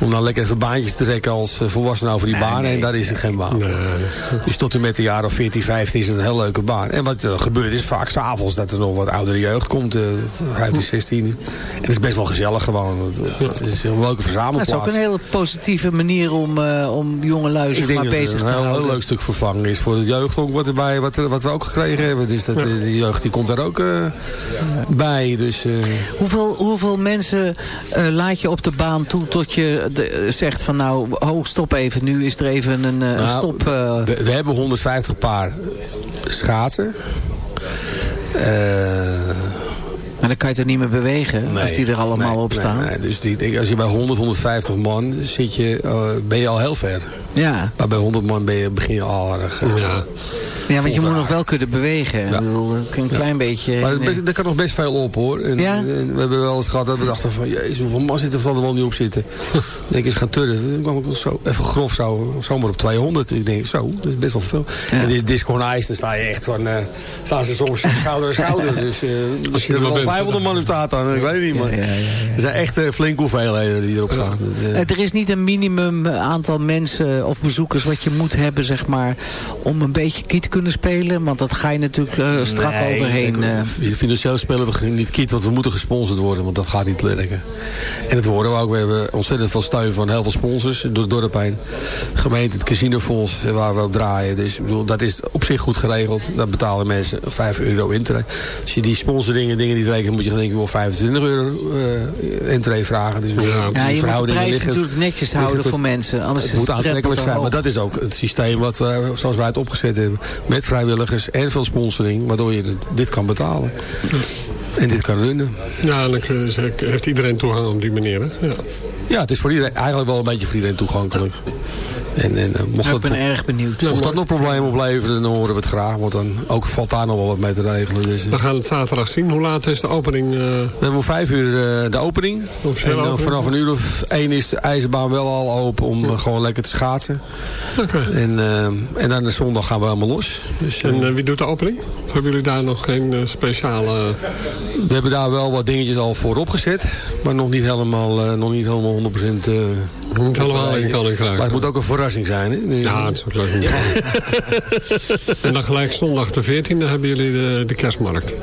om dan lekker even baantjes te trekken als eh, volwassene over die baan, en daar is het geen baan voor. Dus tot en met de jaren of 14, 15 is het een heel leuke baan. En wat er gebeurt is vaak s'avonds dat er nog wat oudere jeugd komt, eh, uit de 16. En het is best wel gezellig gewoon. Want Het is een leuke Dat is verzamelplaats. ook een hele positieve manier om, eh, om jonge lui Ik zeg denk maar dat bezig een te heel, houden. heel leuk stuk vervanging is voor het jeugdhonk wat, erbij, wat, er- wat we ook gekregen hebben. Dus dat, eh, die jeugd die komt daar ook eh, bij. Dus, eh, Hoeveel, hoeveel mensen eh, laat je op de baan toe tot je de- zegt van nou, ho, stop even, nu is er even een, eh, een Nou, stop. eh, we, we hebben 150 paar schaatsen. Eh, maar dan kan je het er niet meer bewegen als die er allemaal nee, op staan. nee. Dus die, als je bij 100, 150 man zit, je, eh, ben je al heel ver. Ja. Maar bij 100 man ben je, begin je al erg. eh, Ja. ja, want je moet nog wel kunnen bewegen. Bedoel, een klein beetje... Maar nee. er, kan nog best veel op hoor. En, Ja? en we hebben wel eens gehad dat we dachten van... Jezus, hoeveel man zit er van er wel niet op zitten? Denk eens gaan turren. Dan kwam ik zo, even grof zo, zomaar op 200. Ik denk zo, dat is best wel veel. En dit is gewoon ijs, dan sta je echt van... eh, staan ze soms schouder aan schouder. Dus eh als je er wel bent. 500 man op staat dan, ik weet het niet. Maar er zijn echt flinke hoeveelheden die erop staan. Dat, Er is niet een minimum aantal mensen of bezoekers wat je moet hebben, zeg maar, om een beetje kiet te kunnen spelen. Want dat ga je natuurlijk eh, strak Nee, overheen. ik- eh. Financieel spelen we niet kiet, want we moeten gesponsord worden, want dat gaat niet werken. En dat worden we ook. We hebben ontzettend veel steun van heel veel sponsors door het dorp heen. Gemeente, het casinofonds waar we op draaien. Dus ik bedoel, dat is op zich goed geregeld. Daar betalen mensen 5 euro intree. Als je die sponsoringen dingen niet rekent, moet je denk ik wel 25 euro uh, intree vragen. Dus Ja, die ja, je moet de prijs natuurlijk netjes houden voor mensen. Anders het is moet de aantrekkelijk zijn, maar dat is ook het systeem wat we, zoals wij het opgezet hebben. Met vrijwilligers en veel sponsoring, waardoor je dit- kan betalen. En dit kan runnen. Ja, dan heeft iedereen toegang op die manier, hè? Ja. Ja, het is voor iedereen, eigenlijk wel een beetje voor iedereen toegankelijk. En, en eh, mocht, Ik dat, ben erg benieuwd. mocht dat nog problemen opleveren, dan horen we het graag. Want dan ook valt daar nog wel wat mee te regelen. Dus, We gaan het zaterdag zien. Hoe laat is de opening? eh, we hebben om vijf uur eh, de opening. En opening? vanaf een uur of één is de ijzerbaan wel al open om gewoon lekker te schaatsen. Oké. En, eh, en dan de zondag gaan we helemaal los. Dus, En wie doet de opening? Of hebben jullie daar nog geen speciale... We hebben daar wel wat dingetjes al voor opgezet. Maar nog niet helemaal, eh, nog niet helemaal 100%. eh Niet helemaal in kan ik maar het moet ook een verrassing zijn. Hè? Dus, Ja, het is ook leuk. en dan gelijk zondag de 14e hebben jullie de, de kerstmarkt.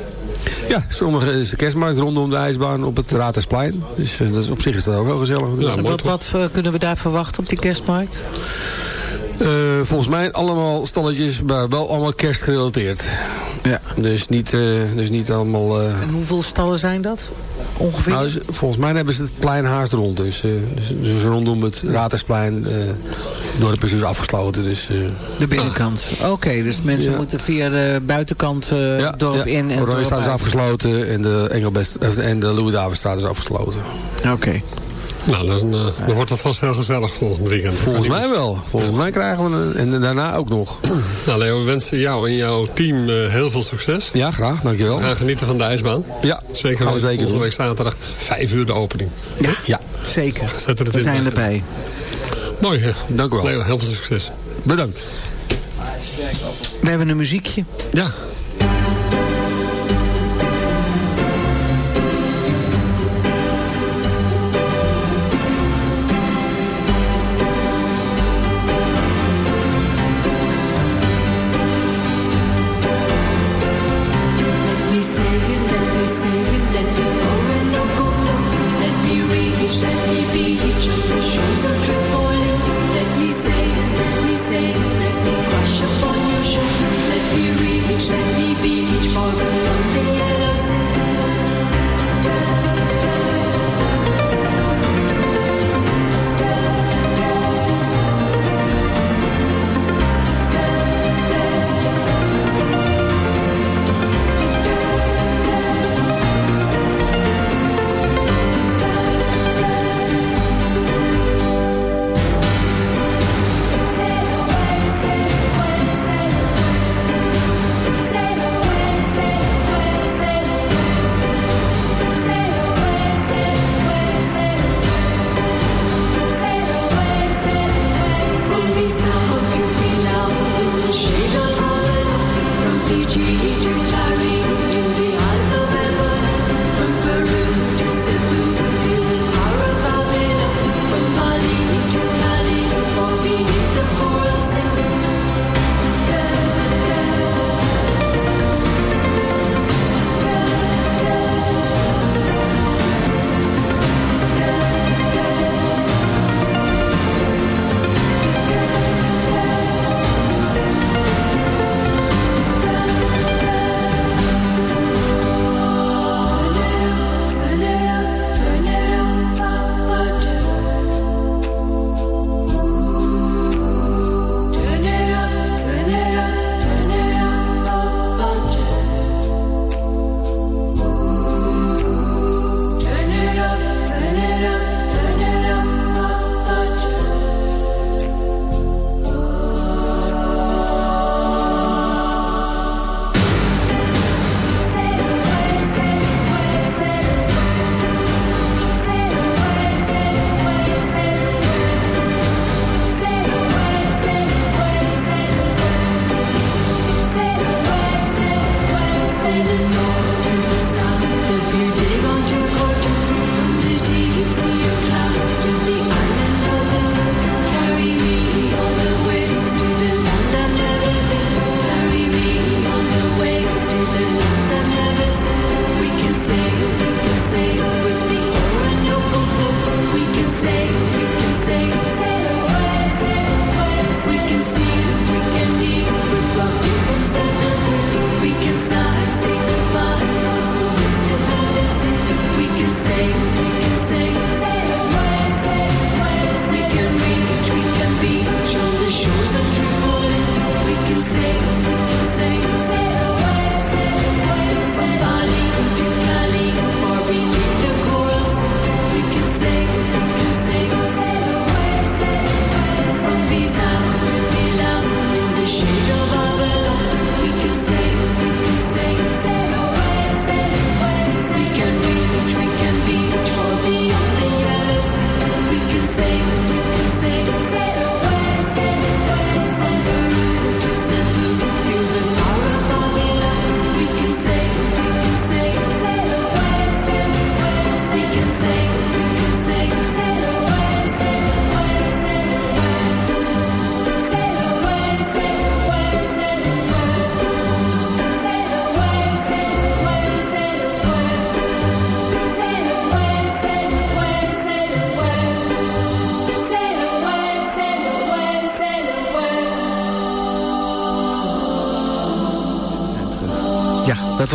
ja, sommige is de kerstmarkt rondom de ijsbaan op het Raadhuisplein. Dus eh, dat is, op zich is dat ook wel gezellig. Ja, Wat, wat eh, kunnen we daar verwachten op die kerstmarkt? Eh, volgens mij allemaal stalletjes, maar wel allemaal kerstgerelateerd. Ja. Dus niet, eh, dus niet allemaal... eh, En hoeveel stallen zijn dat? Ongeveer? Nou, dus, volgens mij hebben ze het plein haast rond. Dus, uh, dus, dus rondom het Ratersplein. Uh, dorp is dus afgesloten. Dus, uh, de binnenkant. Oké, okay, dus mensen ja. moeten via de buitenkant ja, dorp ja. in. En Oranje is afgesloten en de, Engelbest, en de Louis Davidstraat is afgesloten. Oké. Okay. Nou, dan, uh, dan wordt dat vast heel gezellig volgend weekend. Volgens mij wel. Volgens mij krijgen we een, en daarna ook nog. Nou Leo, we wensen jou en jouw team uh, heel veel succes. Ja, graag. Dankjewel. We gaan genieten van de ijsbaan. Ja, zeker. Gaan we zeker volgende week zaterdag vijf uur de opening. Ja, ja. zeker. Zet er het we in zijn erbij. Mooi. Hè? Dank u wel. Leo, heel veel succes. Bedankt. We hebben een muziekje. Ja.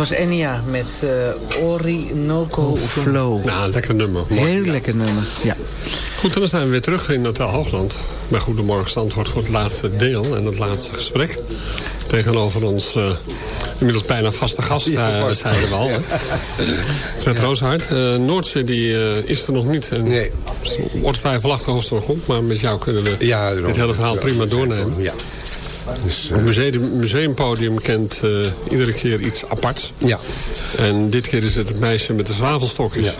Was Enya met uh, Orinoco Flow. Nou, lekker nummer. Heel lekker nummer, ja. Goed, dan zijn we weer terug in Hotel Hoogland. Bij Goedemorgen Standwoord voor het laatste deel en het laatste gesprek. Tegenover ons uh, inmiddels bijna vaste gast, uh, zeiden we al. Ja. Sven Rooshaart. Uh, Noortje die, is er nog niet. En nee. Wordt twijfelachtig als het nog komt. Maar met jou kunnen we ja, dit hele verhaal prima doornemen. Ja. Dus, het museum, museumpodium kent iedere keer iets aparts. Ja. En dit keer is het het meisje met de zwavelstokjes. Ja.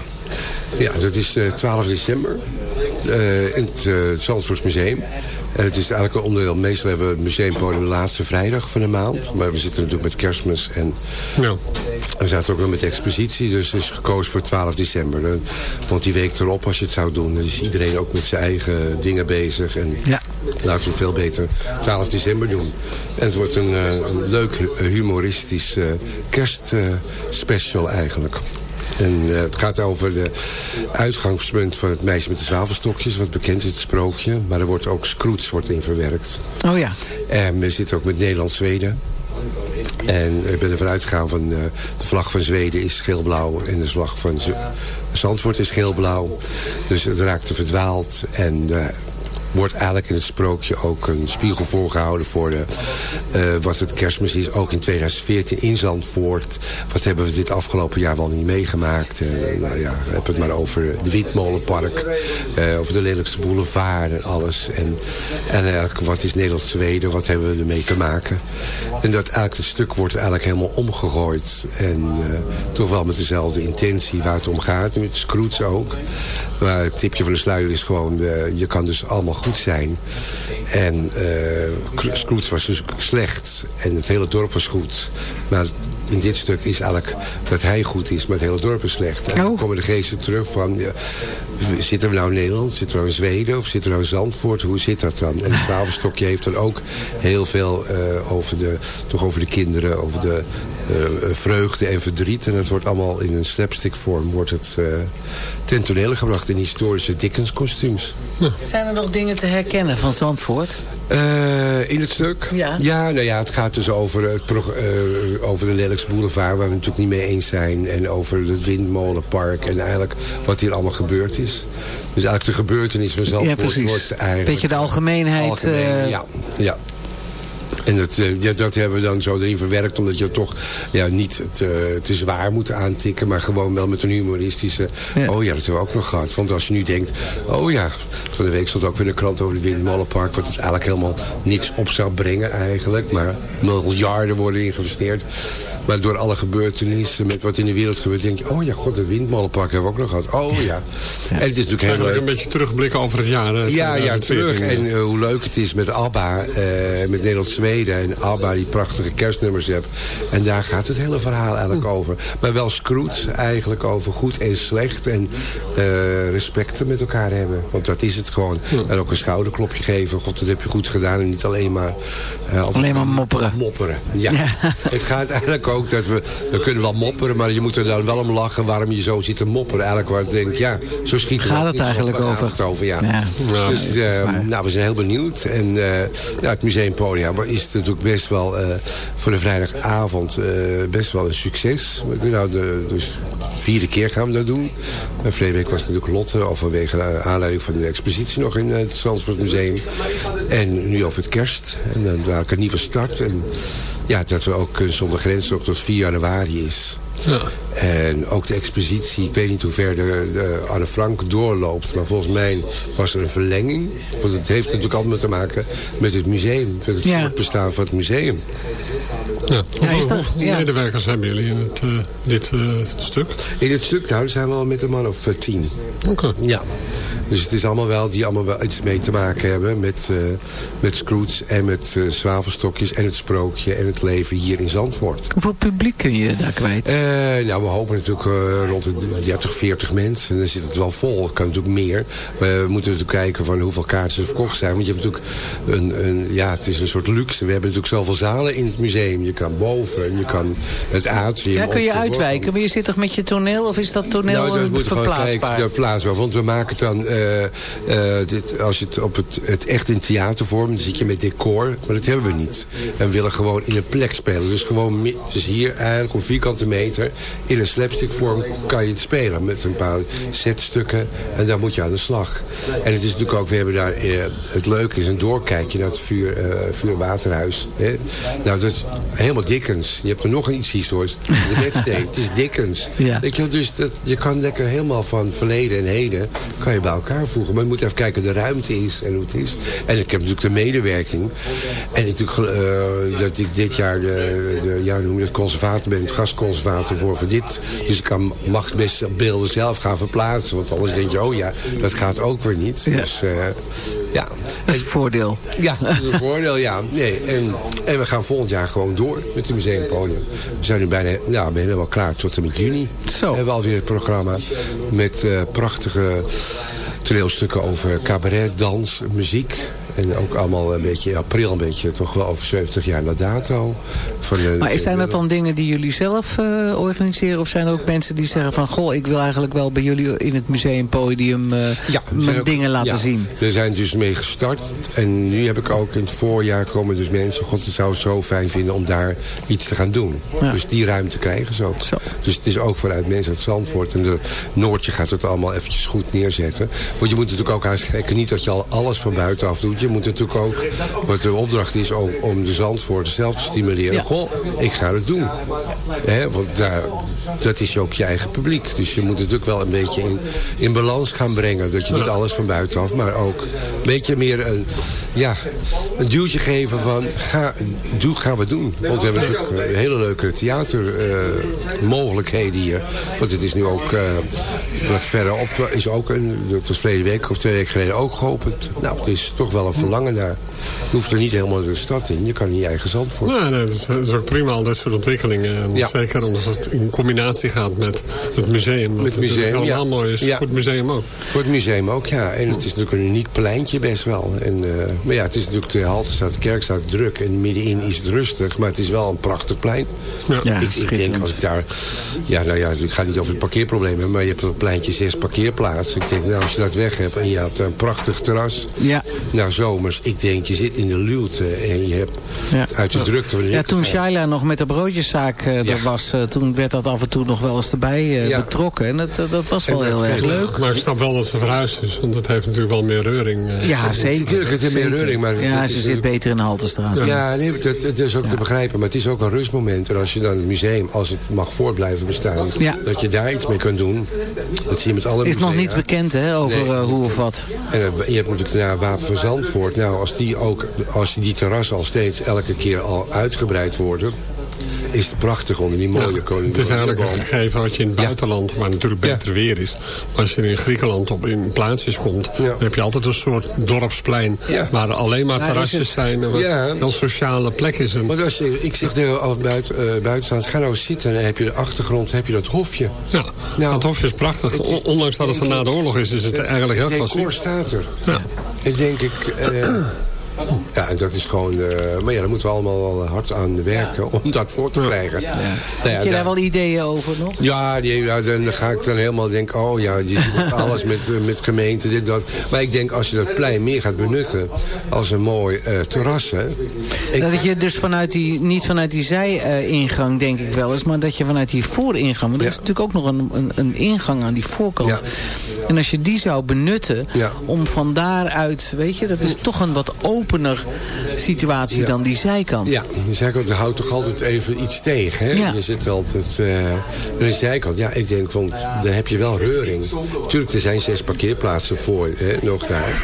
Ja, dat is 12 december uh, in het uh, Zandvoortsmuseum. En het is eigenlijk een onderdeel. Meestal hebben we het museumpodium de laatste vrijdag van de maand. Maar we zitten natuurlijk met kerstmis. En ja. we zaten ook nog met de expositie. Dus het is gekozen voor 12 december. Want die week erop, als je het zou doen... dan is iedereen ook met zijn eigen dingen bezig. En ja. Laten we veel beter 12 december doen. En het wordt een, een leuk humoristisch kerstspecial eigenlijk. En uh, het gaat over de uitgangspunt van het meisje met de zwavelstokjes. Wat bekend is, het sprookje. Maar er wordt ook Scrooge wordt in verwerkt. Oh ja. En we zitten ook met Nederland-Zweden. En ik ben ervan uitgegaan van uh, de vlag van Zweden is geel-blauw en de vlag van Zandvoort is geel-blauw. Dus het raakte verdwaald en uh, wordt eigenlijk in het sprookje ook een spiegel voorgehouden voor de, uh, wat het kerstmis is. Ook in 2014 in Zandvoort. Wat hebben we dit afgelopen jaar wel niet meegemaakt? Uh, nou ja, hebben het maar over de Witmolenpark. Uh, over de lelijkste boulevard en alles. En, en eigenlijk wat is Nederlands-Zweden? Wat hebben we ermee te maken? En dat eigenlijk het stuk wordt eigenlijk helemaal omgegooid. En toch wel met dezelfde intentie waar het om gaat. Met Scrooge ook. Maar het tipje van de sluier is gewoon... je kan dus allemaal goed zijn. En uh, was dus slecht. En het hele dorp was goed. Maar in dit stuk is eigenlijk dat hij goed is, maar het hele dorp is slecht. En dan komen de geesten terug van... Ja, zitten we nou in Nederland, zitten we nou in Zweden of zitten we nou in Zandvoort? Hoe zit dat dan? En het zwavelstokje heeft dan ook heel veel uh, over, de, toch over de kinderen, over de uh, vreugde en verdriet. En het wordt allemaal in een slapstick vorm wordt het uh, ten tonele gebracht in historische Dickens kostuums. Ja. Zijn er nog dingen te herkennen van Zandvoort? in het stuk? Ja. Ja, nou ja, het gaat dus over, het over de Lelijkse Boulevard, waar we natuurlijk niet mee eens zijn. En over het Windmolenpark en eigenlijk wat hier allemaal gebeurd is. Dus eigenlijk de gebeurtenis van Zandvoort ja, wordt eigenlijk... Beetje de algemeenheid. Algemeen, uh... ja, ja. En dat, ja, dat hebben we dan zo erin verwerkt. Omdat je toch ja, niet te, te zwaar moet aantikken. Maar gewoon wel met een humoristische... Ja. Oh ja, dat hebben we ook nog gehad. Want als je nu denkt... Oh ja, van de week stond ook weer een krant over de Windmolenpark. Wat het eigenlijk helemaal niks op zou brengen eigenlijk. Maar miljarden worden geïnvesteerd. Maar door alle gebeurtenissen met wat in de wereld gebeurt... denk je, oh ja, god, het Windmolenpark hebben we ook nog gehad. Oh ja. En het is natuurlijk heel leuk. een beetje terugblikken over het jaar. Hè, ja, ja, terug. En uh, hoe leuk het is met ABBA, uh, met Nederlands En ABBA die prachtige kerstnummers hebt. En daar gaat het hele verhaal eigenlijk over. Maar wel Scrooge eigenlijk over goed en slecht. En uh, respecten met elkaar hebben. Want dat is het gewoon. En ook een schouderklopje geven. God, dat heb je goed gedaan. En niet alleen maar... Uh, alleen maar mopperen. Mopperen, ja. ja. het gaat eigenlijk ook dat we... We kunnen wel mopperen, maar je moet er dan wel om lachen... waarom je zo zit te mopperen. Eigenlijk waar ik denk, ja, zo schiet gaat het eigenlijk over. Het over ja. ja. Dus uh, nou, we zijn heel benieuwd. En ja, het museumpodium is natuurlijk best wel uh, voor de vrijdagavond uh, best wel een succes. We nou de dus vierde keer gaan we dat doen. Verleden week was het natuurlijk Lotte, of vanwege de aanleiding van de expositie nog in het Zandvoort Museum. En nu over het kerst. En dan uh, een nieuwe start. En ja, dat we ook zonder grenzen ook tot 4 januari is. Ja. En ook de expositie, ik weet niet hoe ver de, de Anne Frank doorloopt. Maar volgens mij was er een verlenging. Want het heeft natuurlijk allemaal te maken met het museum. Met het Ja. voortbestaan van het museum. Ja. Hoeveel, is dat- hoeveel ja. medewerkers hebben jullie in het, eh, dit eh, stuk? In het stuk nou, zijn we al met een man of eh, tien. Oké. Ja. Dus het is allemaal wel, die allemaal wel iets mee te maken hebben met, eh met Scrooge en met zwavelstokjes en het sprookje en het leven hier in Zandvoort. Hoeveel publiek kun je daar kwijt? Eh, nou, we hopen natuurlijk uh, rond de 30, 40 mensen. En dan zit het wel vol. Het kan natuurlijk meer. We moeten natuurlijk kijken van hoeveel kaarten er verkocht zijn. Want je hebt natuurlijk een, een, ja, het is een soort luxe. We hebben natuurlijk zoveel zalen in het museum. Je kan boven, je kan het atrium. Ja, kun je uitwijken? Maar je zit toch met je toneel? Of is dat toneel nou, dat moet verplaatsbaar? Kijken, plaatsbaar. Want we maken dan, uh, uh, dit, als je het op het, het echt in theatervorm, dan zit je met decor. Maar dat hebben we niet. En we willen gewoon in een plek spelen. Dus gewoon, dus hier eigenlijk om vierkante meter, in een slapstickvorm kan je het spelen. Met een paar setstukken. En dan moet je aan de slag. En het is natuurlijk ook, we hebben daar, uh, het leuke is een doorkijkje naar het vuur, vuurwaterhuis. Hè? Nou, dat is helemaal Dickens. Je hebt er nog iets historisch. De Wedstee. het is Dickens. Ja. Weet je, dus dat, je kan lekker helemaal van verleden en heden kan je bij elkaar voegen. Maar je moet even kijken de ruimte is en hoe het is. En ik heb natuurlijk de medewerking. En natuurlijk uh, dat ik dit jaar de, de ja, noem je het, conservator ben, gastconservator voor, voor dit. Dus ik kan, mag best beelden zelf gaan verplaatsen. Want anders denk je, oh ja, dat gaat ook weer niet. Ja. Dus uh, ja. Dat is een voordeel. Ja, dat is een voordeel, ja. Nee, en, en we gaan volgend jaar gewoon door met het museumpodium. We zijn nu bijna, nou, ben helemaal klaar tot en met juni. Zo. We hebben alweer het programma met uh, prachtige toneelstukken over cabaret, dans, muziek. En ook allemaal een beetje in april, een beetje toch wel over 70 jaar na dato. Van de, maar zijn dat dan dingen die jullie zelf uh, organiseren? Of zijn er ook mensen die zeggen van... goh, ik wil eigenlijk wel bij jullie in het museumpodium uh, ja, mijn dingen laten ja, zien? We zijn dus mee gestart. En nu heb ik ook in het voorjaar komen dus mensen... god, het zou het zo fijn vinden om daar iets te gaan doen. Ja. Dus die ruimte krijgen ze ook. Zo. Dus het is ook vanuit mensen uit Zandvoort. En de Noordje gaat het allemaal eventjes goed neerzetten. Want je moet natuurlijk ook uitkijken... niet dat je al alles van buitenaf doet je moet natuurlijk ook, wat de opdracht is om, om de Zandvoorten zelf te stimuleren. Ja. Goh, ik ga het doen. He, want daar, dat is ook je eigen publiek. Dus je moet het natuurlijk wel een beetje in, in balans gaan brengen. Dat je niet alles van buitenaf, maar ook een beetje meer een, ja, een duwtje geven van ga, doe, gaan we doen. Want we hebben natuurlijk hele leuke theatermogelijkheden uh, hier. Want het is nu ook uh, wat verderop is ook een, dat was verleden week of twee weken geleden ook geopend. Nou, het is toch wel een verlangen naar. Je hoeft er niet helemaal de stad in. Je kan in je eigen zand voor. Ja, nee, dat, is, dat, is, ook prima, al dat soort ontwikkelingen. Ja. Zeker omdat het in combinatie gaat met het museum. Met het museum, ja. mooi is. Ja. Voor het museum ook. Voor het museum ook, ja. En het is natuurlijk een uniek pleintje best wel. En, uh, maar ja, het is natuurlijk de Haltestraat, de kerk staat druk. En middenin is het rustig. Maar het is wel een prachtig plein. Ja, ik, ik denk als ik daar... Ja, nou ja, ik ga niet over het parkeerprobleem hebben. Maar je hebt op het pleintje zes parkeerplaatsen. Ik denk, nou, als je dat weg hebt en je hebt een prachtig terras. Ja. Nou, zomers. Ik denk, je zit in de luwte en je hebt ja. uit de drukte van de Ja, toen Shaila nog met de broodjeszaak uh, ja. was, uh, toen werd dat af en toe nog wel eens erbij uh, ja. betrokken. En dat, dat was wel heel erg leuk. Maar ik snap wel dat ze verhuisd is, want dat heeft natuurlijk wel meer reuring. ja, zeker. Natuurlijk, het heeft meer reuring. Maar ja, ze zit beter in de Haltestraat. Ja, nee, dat, dat is ook te begrijpen. Maar het is ook een rustmoment. En als je dan het museum, als het mag voortblijven bestaan, dat je daar iets mee kunt doen. Dat zie je met alle Is nog niet bekend, hè, over nee, hoe of wat. En je hebt natuurlijk daarna Wapen van Zandvoort. Nou, als die ook, als die terrassen al steeds elke keer al uitgebreid worden is het prachtig onder die mooie ja, koning. Het is eigenlijk een gegeven wat je in het buitenland, waar natuurlijk beter weer is. als je in Griekenland op in plaatsjes komt, dan heb je altijd een soort dorpsplein. Waar alleen maar terrasjes zijn. En ja. een sociale plek is. Maar als je, ik zeg er al buiten, uh, buiten staan, ga nou zitten en dan heb je de achtergrond, heb je dat hofje. Ja, nou, dat hofje is prachtig. Is, Ondanks dat het van na de oorlog is, is het eigenlijk heel klassiek. Het staat er. Ja. Ik denk ik... Uh, ja, en dat is gewoon... Uh, maar ja, daar moeten we allemaal wel hard aan werken om dat voor te krijgen. Ja. Nou ja, Heb je daar wel ideeën over nog? Ja, die, ja, dan ga ik dan helemaal denken... oh ja, je ziet alles met, eh, met gemeente, dit, dat. Maar ik denk, als je dat plein meer gaat benutten... als een mooi uh, terras, hè. Dat je dus vanuit die, niet vanuit die zij-ingang, denk ik wel eens... maar dat je vanuit die vooringang... want er is natuurlijk ook nog een, een, een ingang aan die voorkant. En als je die zou benutten... om van daaruit, weet je, dat is toch een wat open opener situatie dan die zijkant. Ja, die zijkant houdt toch altijd even iets tegen. Hè? Je zit wel altijd uh, aan de zijkant. Ja, ik denk, want dan heb je wel reuring. Natuurlijk, er zijn zes parkeerplaatsen voor hè, nog daar.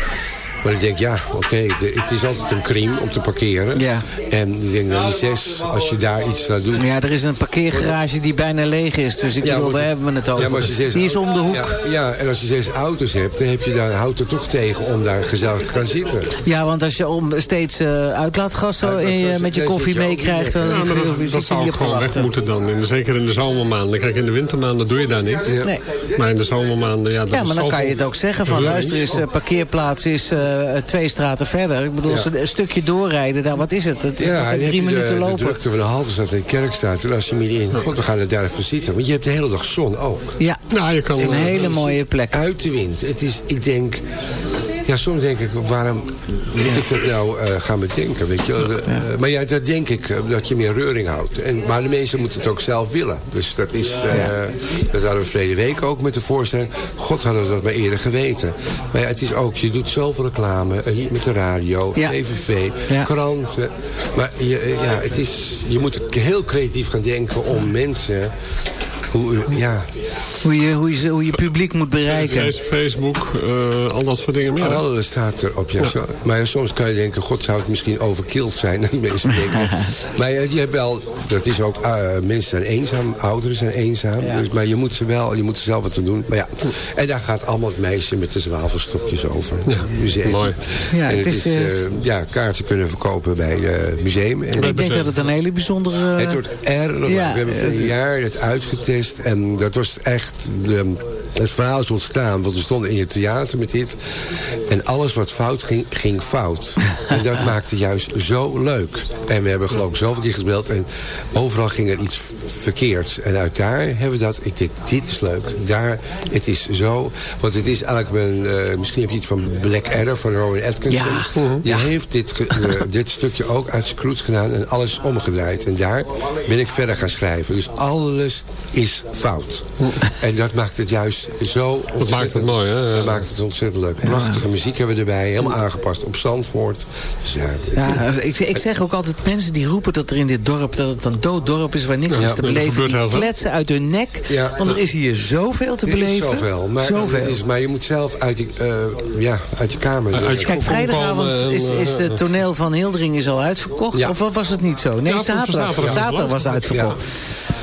Maar ik denk, ja, oké, het is altijd een crime om te parkeren. Ja. En ik denk, nou, die zes, als je daar iets aan doet... Ja, er is een parkeergarage die bijna leeg is. Dus ik bedoel, daar hebben we het over. Ja, maar als je zes die is om de hoek. Ja, ja, en als je zes auto's hebt, dan heb je daar, houdt er toch tegen om daar gezellig te gaan zitten. Ja, want als je om steeds uh, uitlaatgas zo in je, met je koffie meekrijgt... dan ja, maar dat, dat zou gewoon weg moeten dan. In, zeker in de zomermaanden. Kijk, in de wintermaanden doe je daar niks. Nee. Maar in de zomermaanden, ja... Dat ja, maar dan kan je het ook zeggen van... luister eens, uh, parkeerplaats is uh, twee straten verder. Ik bedoel, ja. een stukje doorrijden, daar, wat is het? Het is ja, drie minuten de, lopen. de drukte van de Haltestraat in Kerkstraat. En als je middenin... God, we gaan het daar even zitten. Want je hebt de hele dag zon ook. Ja, nou, je kan het is een hele mooie plek. Uit de wind. Het is, ik denk... Ja, soms denk ik, waarom moet ik dat nou uh, gaan bedenken, weet je? Uh, maar ja, dat denk ik, uh, dat je meer reuring houdt. En, maar de mensen moeten het ook zelf willen. Dus dat is, dat hadden we verleden week ook met de voorstelling. God hadden we dat maar eerder geweten. Maar ja, het is ook, je doet zoveel reclame, hier met de radio, Ja. TVV, kranten. Maar je, ja, het is, je moet heel creatief gaan denken om mensen... Hoe, ja, Hoe je, hoe, je, hoe je publiek moet bereiken. Facebook, uh, al dat soort dingen meer. Alles staat erop, ja. Zo, maar soms kan je denken, god zou het misschien overkild zijn. Dat mensen denken. maar je, je hebt wel, dat is ook, uh, mensen zijn eenzaam, ouderen zijn eenzaam. Ja. Dus, maar je moet ze wel, je moet er zelf wat aan doen. Maar ja, en daar gaat allemaal het meisje met de zwavelstokjes over. Ja, museum. mooi. Ja, en het het is, eh, uh, ja, kaarten kunnen verkopen bij het museum. En ik denk dat het een hele bijzondere... het wordt erg. Ja, We hebben voor het- een jaar het uitgetest. En dat was echt... De, het verhaal is ontstaan. Want we stonden in het theater met dit. En alles wat fout ging, ging fout. En dat maakte juist zo leuk. En we hebben geloof ik zoveel keer gespeeld. En overal ging er iets verkeerd. En uit daar hebben we dat... Ik denk, dit is leuk. Daar, het is zo... Want het is eigenlijk... Een, uh, misschien heb je iets van Black Adder van Rowan Atkinson. Ja. Die heeft dit, uh, dit stukje ook uit Scrooge gedaan. En alles omgedraaid. En daar ben ik verder gaan schrijven. Dus alles is fout. En dat maakt het juist zo ontzettend... Dat maakt het mooi, hè? Dat maakt het ontzettend leuk. Prachtige muziek hebben we erbij. Helemaal aangepast op Zandvoort. Dus ja, Ja, dus ik, ik zeg ook altijd mensen die roepen dat er in dit dorp... dat het een dood dorp is waar niks Ja, is te beleven. Die kletsen uit hun nek. Ja. Want er is hier zoveel te er is beleven. zoveel. Maar, Zoveel. Het is, maar je moet zelf uit, die, uh, ja, uit je kamer. Uit je Kijk, vrijdagavond is, is eh, het toneel van Hildering is al uitverkocht. Ja. Of was het niet zo? Nee, Ja, zaterdag. zaterdag. Zaterdag was uitverkocht.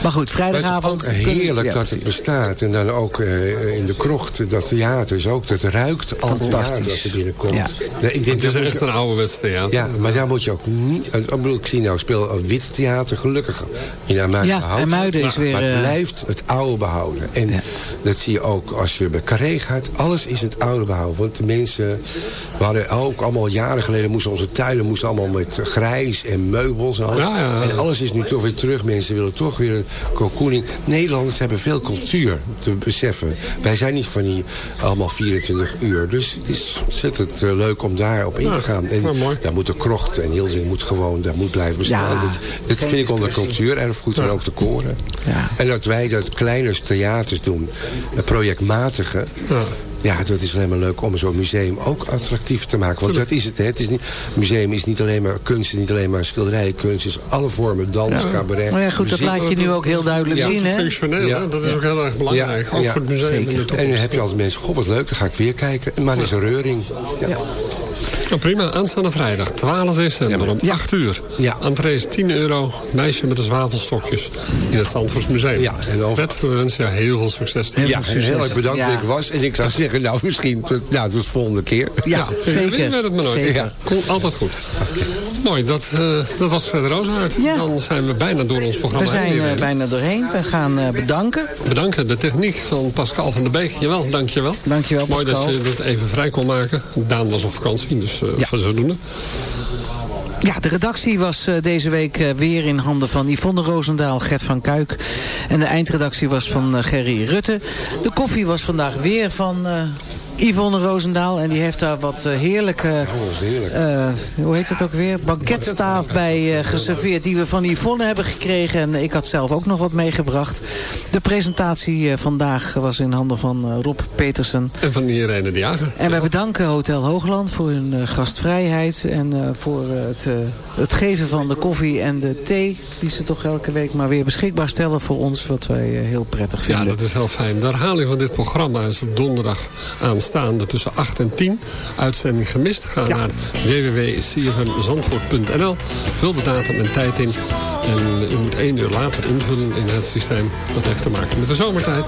Maar goed, Maar het is vrijdagavond... ook heerlijk kunnen- ja, dat het bestaat. En dan ook uh, in de krocht, dat theater is ook. Dat ruikt al theater dat er binnenkomt. Ja. Nee, ik denk Het is echt je- een ouderwets theater. Ja, maar daar moet je ook niet... Ik bedoel, ik zie nou, speel het witte theater, gelukkig in Amuiden Ja, behouden. Amuiden is weer, Maar het eh, blijft het oude behouden. En Ja. dat zie je ook als je bij Carré gaat. Alles is het oude behouden. Want de mensen... We hadden ook allemaal jaren geleden... moesten onze tuinen moesten allemaal met grijs en meubels en alles. Ja, ja, ja. En alles is nu toch weer terug. Mensen willen toch weer cocooning. Nederlanders hebben veel cultuur te beseffen. Wij zijn niet van die allemaal 24 uur. Dus het is ontzettend eh, leuk om daar op in te gaan. En mooi. daar moet de krocht en Hildering moet gewoon, daar moet blijven bestaan. Ja, dit dit geen vind ik onder cultuur erfgoed en ook de koren. Ja. En dat wij dat kleine theaters doen, projectmatige. Ja. Dat is alleen maar leuk om zo'n museum ook attractief te maken. Want dat is het. Hè. het is niet, museum is niet alleen maar kunst, is niet alleen maar schilderijenkunst. Het is alle vormen, dans, cabaret, Maar ja, goed, dat laat je nu ook heel duidelijk Ja. zien, hè? Functioneel, Ja. hè? dat is ook heel erg belangrijk. ook voor het museum in de zeker. toekomst. En dan heb je altijd mensen, goh wat leuk, dan ga ik weer kijken. Maar is een reuring. Ja. Nou, prima, aanstaande vrijdag, 12 december om 8 uur. Ja. Entree is 10 euro, meisje met de zwavelstokjes in het Zandvoorts Museum. Ja, en over- Met we wensen ja, heel veel succes. Heel Ja, veel en heel succes. erg bedankt Ja. dat ik was. En ik zou zeggen, nou misschien, tot, nou, tot de volgende keer. Ja, zeker. weet het maar nooit. Zeker. Ja. Komt altijd goed. Mooi, dat, eh, dat was Fred Rozenhart. Ja. Dan zijn we bijna door ons We programma zijn heen. eh, bijna doorheen. We gaan eh, bedanken. Bedanken, de techniek van Pascal van der Beek. Jawel, dankjewel. Dankjewel, Mooi Pascal. dat je dat even vrij kon maken. Daan was op vakantie, dus uh, Ja. van zodoende. Ja, de redactie was eh, deze week eh, weer in handen van Yvonne Roosendaal, Gert van Kuik. En de eindredactie was van eh, Gerry Rutte. De koffie was vandaag weer van Yvonne Roosendaal. En die heeft daar wat eh, heerlijke, eh, hoe heet het ook weer? Banketstaaf bij eh, geserveerd. Die we van Yvonne hebben gekregen. En ik had zelf ook nog wat meegebracht. De presentatie vandaag was in handen van Rob Petersen. En van Irene de Jager. En wij bedanken Hotel Hoogland voor hun gastvrijheid. En voor het, het geven van de koffie en de thee. Die ze toch elke week maar weer beschikbaar stellen voor ons. Wat wij heel prettig Ja, vinden. dat is heel fijn. De herhaling van dit programma is op donderdag aanstaande. Aanstaande tussen 8 en 10 uitzending gemist. Ga naar www.cfmzandvoort.nl. Vul de datum en tijd in. En u moet één uur later invullen in het systeem. Dat heeft te maken met de zomertijd.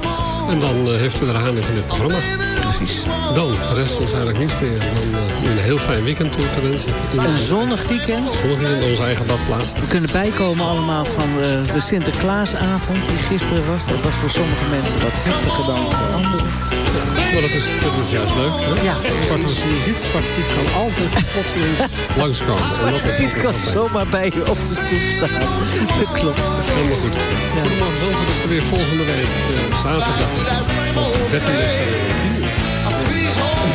En dan uh, heeft u de herhaling van dit programma. Precies. Dan rest ons eigenlijk niets meer dan uh, een heel fijn weekend toe te wensen. Een zonnig weekend. Zonnig weekend in onze eigen badplaats. We kunnen bijkomen allemaal van uh, de Sinterklaasavond die gisteren was. Dat was voor sommige mensen wat heftiger dan voor anderen. Maar dat is, dat is juist leuk. Hè? Ja. Zwarte Piet, Zwarte Piet kan altijd plotseling langskomen. Zwarte Piet kan zomaar bij je op de stoep staan. Dat klopt. Helemaal goed. Ja. Goedemorgen Zandvoort is er weer volgende week uh, zaterdag 13 december.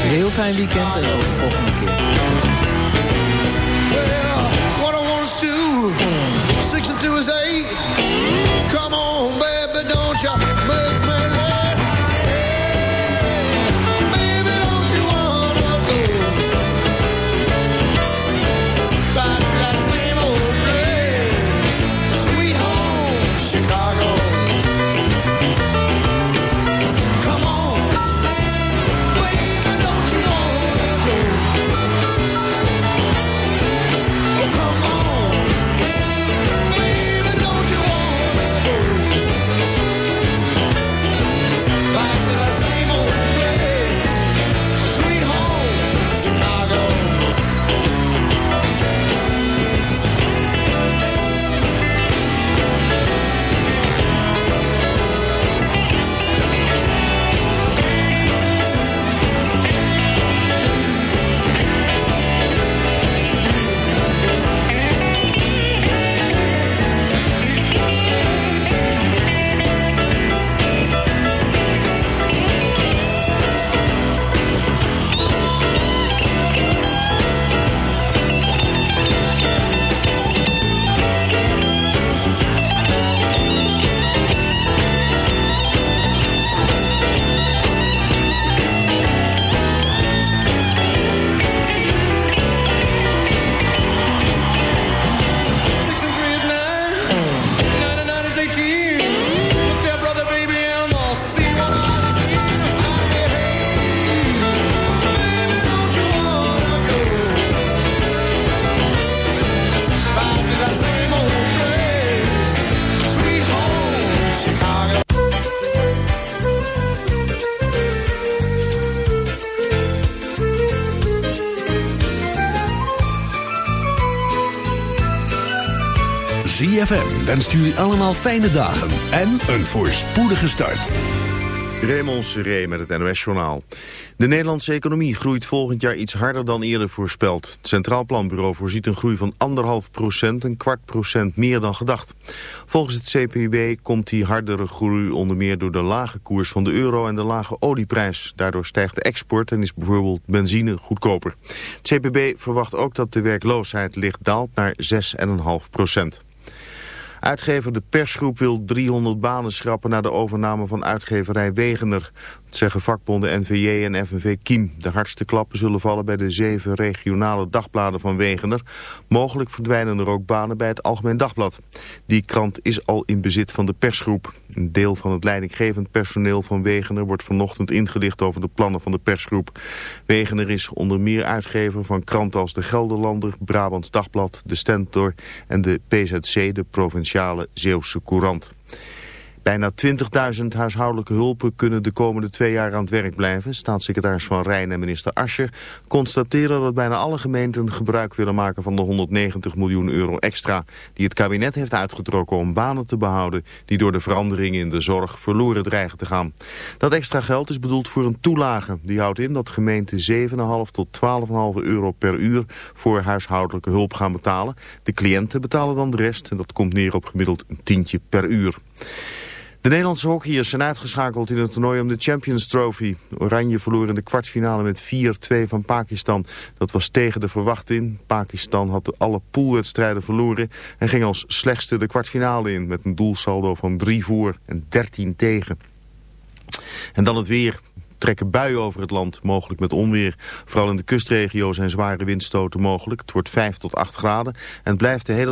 Een heel fijn weekend en tot de volgende keer. What I want six and two is eight. Come on, baby, don't you ZFM wenst jullie allemaal fijne dagen en een voorspoedige start. Raymond Seré met het NOS-journaal. De Nederlandse economie groeit volgend jaar iets harder dan eerder voorspeld. Het Centraal Planbureau voorziet een groei van anderhalf procent, een kwart procent meer dan gedacht. Volgens het CPB komt die hardere groei onder meer door de lage koers van de euro en de lage olieprijs. Daardoor stijgt de export en is bijvoorbeeld benzine goedkoper. Het CPB verwacht ook dat de werkloosheid licht daalt naar 6,5 procent. Uitgever De Persgroep wil 300 banen schrappen na de overname van uitgeverij Wegener. Zeggen vakbonden NVJ en FNV Kiem. De hardste klappen zullen vallen bij de zeven regionale dagbladen van Wegener. Mogelijk verdwijnen er ook banen bij het Algemeen Dagblad. Die krant is al in bezit van de persgroep. Een deel van het leidinggevend personeel van Wegener wordt vanochtend ingelicht over de plannen van de persgroep. Wegener is onder meer uitgever van kranten als de Gelderlander, Brabants Dagblad, de Stentor en de PZC, de provinciale Zeeuwse Courant. Bijna 20.000 huishoudelijke hulpen kunnen de komende twee jaar aan het werk blijven. Staatssecretaris Van Rijn en minister Ascher constateren dat bijna alle gemeenten gebruik willen maken van de 190 miljoen euro extra die het kabinet heeft uitgetrokken om banen te behouden die door de veranderingen in de zorg verloren dreigen te gaan. Dat extra geld is bedoeld voor een toelage. Die houdt in dat gemeenten 7,5 tot 12,5 euro per uur voor huishoudelijke hulp gaan betalen. De cliënten betalen dan de rest en dat komt neer op gemiddeld een tientje per uur. De Nederlandse hockeyers zijn uitgeschakeld in het toernooi om de Champions Trophy. Oranje verloor in de kwartfinale met 4-2 van Pakistan. Dat was tegen de verwachting. Pakistan had alle poolwedstrijden verloren en ging als slechtste de kwartfinale in... met een doelsaldo van 3 voor en 13 tegen. En dan het weer trekken buien over het land, mogelijk met onweer. Vooral in de kustregio zijn zware windstoten mogelijk. Het wordt 5 tot 8 graden en blijft de hele